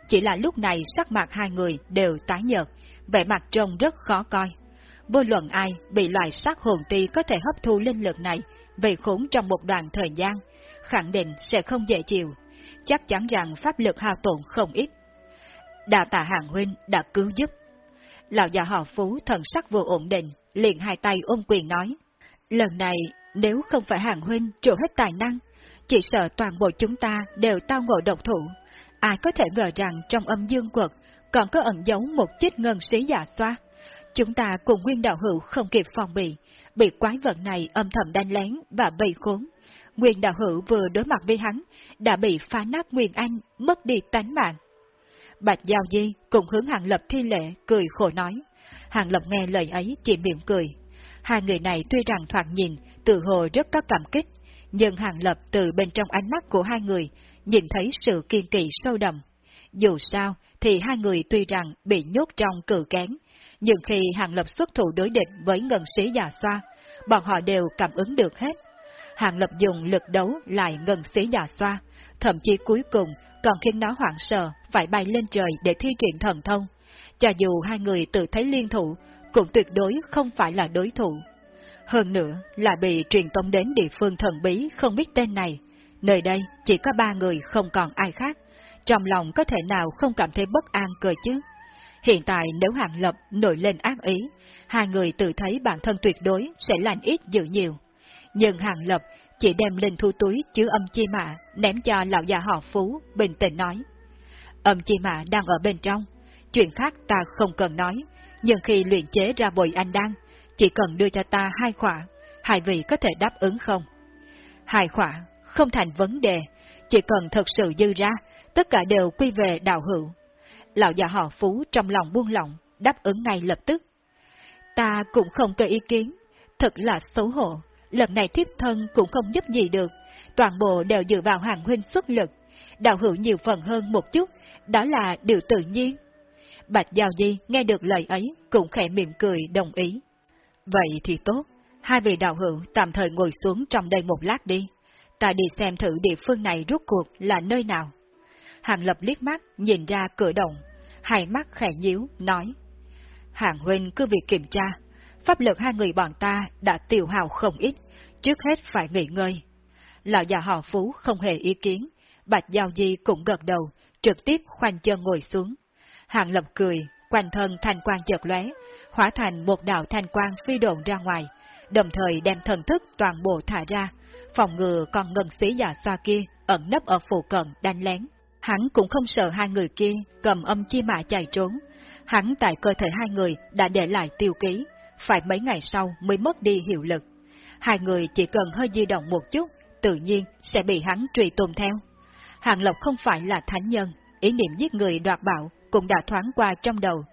Chỉ là lúc này sắc mặt hai người đều tái nhợt, vẻ mặt trông rất khó coi. Vô luận ai bị loại sát hồn ti có thể hấp thu linh lực này về khốn trong một đoạn thời gian, khẳng định sẽ không dễ chịu. Chắc chắn rằng pháp lực hao tổn không ít. Đà tạ hàng huynh đã cứu giúp. Lão già họ Phú thần sắc vừa ổn định, liền hai tay ôm quyền nói. Lần này, nếu không phải hàng huynh trổ hết tài năng, chỉ sợ toàn bộ chúng ta đều tao ngộ độc thủ. Ai có thể ngờ rằng trong âm dương quật còn có ẩn giấu một chiếc ngân sĩ giả xoa. Chúng ta cùng nguyên đạo hữu không kịp phòng bị, bị quái vật này âm thầm đánh lén và bị khốn. Nguyên đạo hữu vừa đối mặt với hắn, đã bị phá nát Nguyên Anh, mất đi tánh mạng. Bạch Giao Di cùng hướng Hàng Lập thi lệ, cười khổ nói. Hàng Lập nghe lời ấy chỉ miệng cười. Hai người này tuy rằng thoạt nhìn, tự hồ rất có cảm kích, nhưng Hàng Lập từ bên trong ánh mắt của hai người, nhìn thấy sự kiên kỳ sâu đậm. Dù sao, thì hai người tuy rằng bị nhốt trong cử kén, nhưng khi Hàng Lập xuất thủ đối địch với ngân sĩ già xoa, bọn họ đều cảm ứng được hết. Hàng Lập dùng lực đấu lại ngân sĩ già xoa, thậm chí cuối cùng còn khiến nó hoảng sợ phải bay lên trời để thi triển thần thông. Cho dù hai người tự thấy liên thủ, cũng tuyệt đối không phải là đối thủ. Hơn nữa là bị truyền tông đến địa phương thần bí không biết tên này. Nơi đây chỉ có ba người không còn ai khác. Trong lòng có thể nào không cảm thấy bất an cơ chứ? Hiện tại nếu Hàng Lập nổi lên ác ý, hai người tự thấy bản thân tuyệt đối sẽ lành ít dữ nhiều. Nhưng Hàng Lập chỉ đem lên thu túi chứa âm chi mạ, ném cho lão già họ Phú, bình tĩnh nói. Âm chi mạ đang ở bên trong, chuyện khác ta không cần nói, nhưng khi luyện chế ra bồi anh đang chỉ cần đưa cho ta hai khỏa, hai vị có thể đáp ứng không? Hai khỏa, không thành vấn đề, chỉ cần thật sự dư ra, tất cả đều quy về đạo hữu. Lão già họ Phú trong lòng buông lỏng, đáp ứng ngay lập tức. Ta cũng không có ý kiến, thật là xấu hổ, lần này thiếp thân cũng không giúp gì được, toàn bộ đều dựa vào hàng huynh xuất lực, đạo hữu nhiều phần hơn một chút, đó là điều tự nhiên. Bạch Giao Di nghe được lời ấy cũng khẽ mỉm cười đồng ý. Vậy thì tốt, hai vị đạo hữu tạm thời ngồi xuống trong đây một lát đi. Ta đi xem thử địa phương này rút cuộc là nơi nào. Hàng lập liếc mắt nhìn ra cửa động, hai mắt khẽ nhíu, nói. Hàng huynh cứ việc kiểm tra, pháp lực hai người bọn ta đã tiêu hào không ít, trước hết phải nghỉ ngơi. Lão già họ Phú không hề ý kiến, Bạch Giao Di cũng gật đầu, trực tiếp khoanh chân ngồi xuống. Hàng lập cười, quanh thân thanh quan chợt lóe, hóa thành một đạo thanh quang phi độn ra ngoài, đồng thời đem thần thức toàn bộ thả ra, phòng ngừa con ngân sĩ già xoa kia ẩn nấp ở phụ cận đánh lén. Hắn cũng không sợ hai người kia cầm âm chi mã chạy trốn. Hắn tại cơ thể hai người đã để lại tiêu ký, phải mấy ngày sau mới mất đi hiệu lực. Hai người chỉ cần hơi di động một chút, tự nhiên sẽ bị hắn truy tôm theo. Hàng Lộc không phải là thánh nhân, ý niệm giết người đoạt bảo cũng đã thoáng qua trong đầu.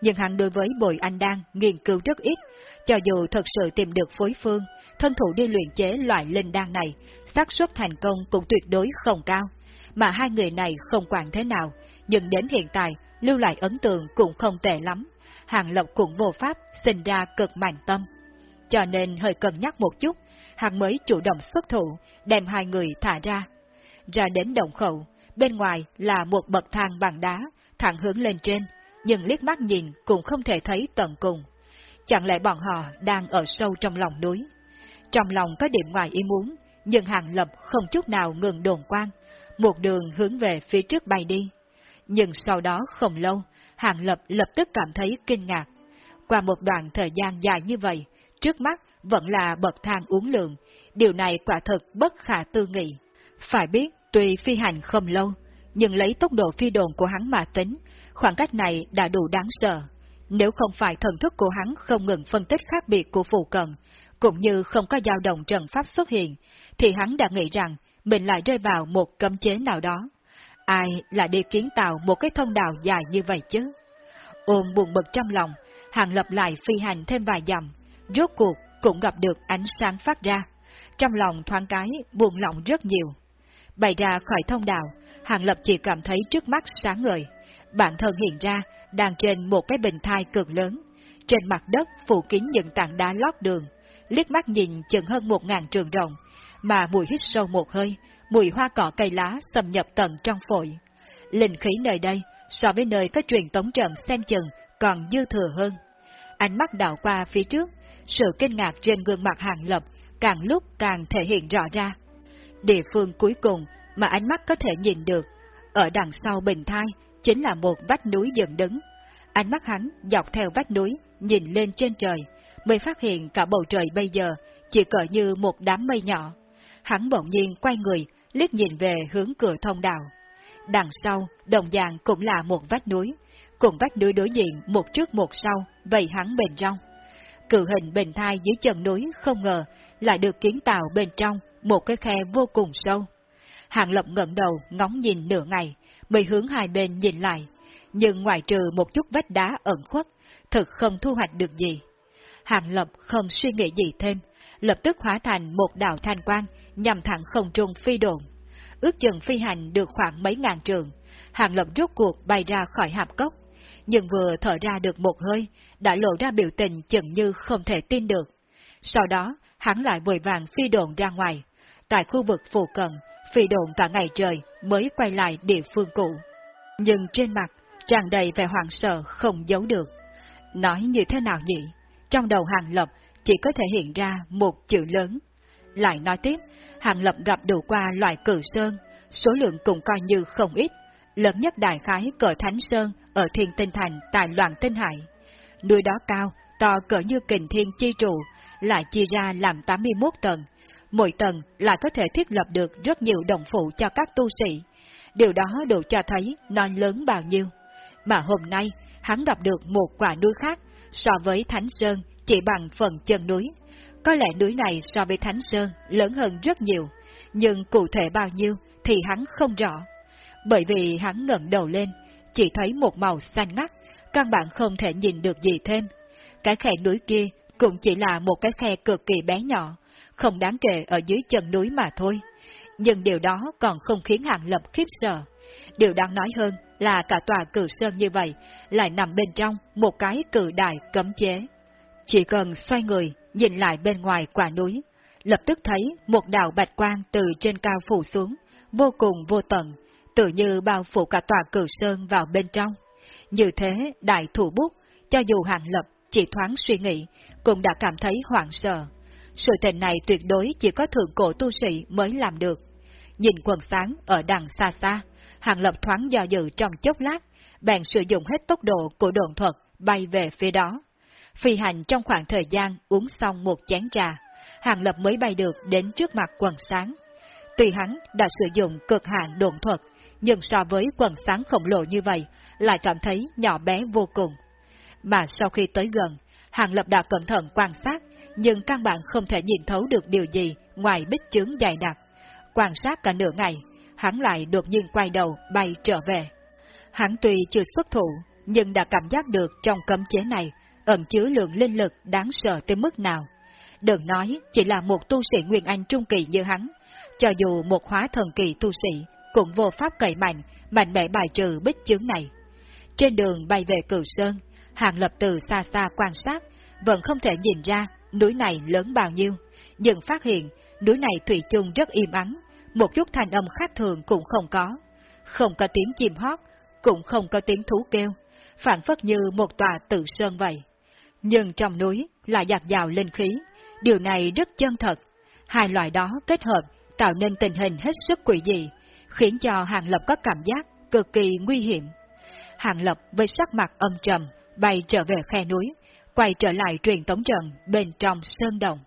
Nhưng hắn đối với bồi anh đang nghiên cứu rất ít, cho dù thật sự tìm được phối phương, thân thủ đi luyện chế loại linh đan này, xác suất thành công cũng tuyệt đối không cao. Mà hai người này không quản thế nào, nhưng đến hiện tại, lưu lại ấn tượng cũng không tệ lắm. Hàng Lộc cũng vô pháp sinh ra cực mạnh tâm. Cho nên hơi cân nhắc một chút, hàng mới chủ động xuất thủ, đem hai người thả ra. Ra đến động khẩu, bên ngoài là một bậc thang bằng đá, thẳng hướng lên trên, nhưng liếc mắt nhìn cũng không thể thấy tận cùng. Chẳng lẽ bọn họ đang ở sâu trong lòng núi? Trong lòng có điểm ngoài ý muốn, nhưng hàng lập không chút nào ngừng đồn quan, một đường hướng về phía trước bay đi. Nhưng sau đó không lâu, hàng lập lập tức cảm thấy kinh ngạc. Qua một đoạn thời gian dài như vậy, trước mắt vẫn là bậc thang uống lượng, điều này quả thực bất khả tư nghị. Phải biết, tuy phi hành không lâu, nhưng lấy tốc độ phi đồn của hắn mà tính, khoảng cách này đã đủ đáng sợ. Nếu không phải thần thức của hắn không ngừng phân tích khác biệt của phù cận, cũng như không có dao động trần pháp xuất hiện, thì hắn đã nghĩ rằng mình lại rơi vào một cấm chế nào đó. Ai là đi kiến tạo một cái thông đạo dài như vậy chứ? Ôm buồn bực trong lòng, hàng lập lại phi hành thêm vài dặm, rốt cuộc cũng gặp được ánh sáng phát ra. Trong lòng thoáng cái, buồn lòng rất nhiều. Bày ra khỏi thông đạo, hàng lập chỉ cảm thấy trước mắt sáng ngời. Bản thân hiện ra, đang trên một cái bình thai cực lớn. Trên mặt đất phủ kín những tảng đá lót đường, liếc mắt nhìn chừng hơn một ngàn trường rộng, mà mùi hít sâu một hơi, mùi hoa cỏ cây lá xâm nhập tận trong phổi. Linh khí nơi đây, so với nơi có truyền tống trận xem chừng, còn dư thừa hơn. Ánh mắt đảo qua phía trước, sự kinh ngạc trên gương mặt hàng lập càng lúc càng thể hiện rõ ra. Địa phương cuối cùng mà ánh mắt có thể nhìn được, ở đằng sau bình thai, chính là một vách núi dựng đứng. Ánh mắt hắn dọc theo vách núi, nhìn lên trên trời, mới phát hiện cả bầu trời bây giờ chỉ cỡ như một đám mây nhỏ. Hắn bỗng nhiên quay người, liếc nhìn về hướng cửa thông đạo. Đằng sau, đồng dạng cũng là một vách núi, cùng vách núi đối diện một trước một sau, vây hắn bên trong. Cự hình bình thai dưới chân núi không ngờ lại được kiến tạo bên trong một cái khe vô cùng sâu. Hàng Lập ngẩng đầu ngóng nhìn nửa ngày, bị hướng hai bên nhìn lại, nhưng ngoài trừ một chút vách đá ẩn khuất, thực không thu hoạch được gì. Hàng Lập không suy nghĩ gì thêm, lập tức hóa thành một đạo thanh quang nhằm thẳng không trung phi đồn. Ước chừng phi hành được khoảng mấy ngàn trường, Hàng Lập rốt cuộc bay ra khỏi hạp cốc, nhưng vừa thở ra được một hơi, đã lộ ra biểu tình chừng như không thể tin được. Sau đó, hắn lại vội vàng phi đồn ra ngoài. Tại khu vực phù cận, phi đồn cả ngày trời mới quay lại địa phương cũ. Nhưng trên mặt, tràn đầy vẻ hoảng sợ không giấu được. Nói như thế nào nhỉ? Trong đầu hàng lập chỉ có thể hiện ra một chữ lớn. Lại nói tiếp, hàng lập gặp đủ qua loại cử sơn, số lượng cũng coi như không ít, lớn nhất đại khái cỡ Thánh Sơn ở Thiên Tinh Thành tại Loạn Tinh Hải. Núi đó cao, to cỡ như kình thiên chi trụ, lại chia ra làm 81 tầng. Mỗi tầng là có thể thiết lập được rất nhiều đồng phụ cho các tu sĩ. Điều đó đủ cho thấy nó lớn bao nhiêu. Mà hôm nay, hắn gặp được một quả núi khác, so với Thánh Sơn chỉ bằng phần chân núi. Có lẽ núi này so với Thánh Sơn lớn hơn rất nhiều, nhưng cụ thể bao nhiêu thì hắn không rõ. Bởi vì hắn ngẩng đầu lên, chỉ thấy một màu xanh ngắt, căn bản không thể nhìn được gì thêm. Cái khe núi kia cũng chỉ là một cái khe cực kỳ bé nhỏ, không đáng kể ở dưới chân núi mà thôi. Nhưng điều đó còn không khiến Hàng Lập khiếp sợ. Điều đáng nói hơn là cả tòa cử sơn như vậy lại nằm bên trong một cái cử đài cấm chế. Chỉ cần xoay người, nhìn lại bên ngoài quả núi, lập tức thấy một đạo bạch quang từ trên cao phủ xuống, vô cùng vô tận, tự như bao phủ cả tòa cử sơn vào bên trong. Như thế, đại thủ bút, cho dù Hàng Lập chỉ thoáng suy nghĩ, cũng đã cảm thấy hoảng sợ. Sự tình này tuyệt đối chỉ có thượng cổ tu sĩ mới làm được. Nhìn quần sáng ở đằng xa xa, Hàng Lập thoáng do dự trong chốc lát, bèn sử dụng hết tốc độ của đồn thuật bay về phía đó. Phi hành trong khoảng thời gian uống xong một chén trà, Hàng Lập mới bay được đến trước mặt quần sáng. Tuy hắn đã sử dụng cực hạn đồn thuật, nhưng so với quần sáng khổng lồ như vậy, lại cảm thấy nhỏ bé vô cùng. Mà sau khi tới gần, Hàng Lập đã cẩn thận quan sát, nhưng căn bản không thể nhìn thấu được điều gì ngoài bích chướng dày đặc. Quan sát cả nửa ngày, hắn lại đột nhiên quay đầu bay trở về. Hắn tuy chưa xuất thủ, nhưng đã cảm giác được trong cấm chế này ẩn chứa lượng linh lực đáng sợ tới mức nào. Đừng nói chỉ là một tu sĩ Nguyên Anh trung kỳ như hắn, cho dù một hóa thần kỳ tu sĩ cũng vô pháp cậy mạnh, mạnh mẽ bài trừ bích chướng này. Trên đường bay về Cửu Sơn, Hàng Lập từ xa xa quan sát, vẫn không thể nhìn ra núi này lớn bao nhiêu, nhưng phát hiện núi này thủy chung rất im ắng, một chút thanh âm khác thường cũng không có. Không có tiếng chim hót, cũng không có tiếng thú kêu, phản phất như một tòa tự sơn vậy. Nhưng trong núi lại giặc dào linh khí, điều này rất chân thật. Hai loại đó kết hợp tạo nên tình hình hết sức quỷ dị, khiến cho Hàng Lập có cảm giác cực kỳ nguy hiểm. Hàng Lập với sắc mặt âm trầm, bay trở về khe núi, quay trở lại truyền tống trận bên trong sơn đồng.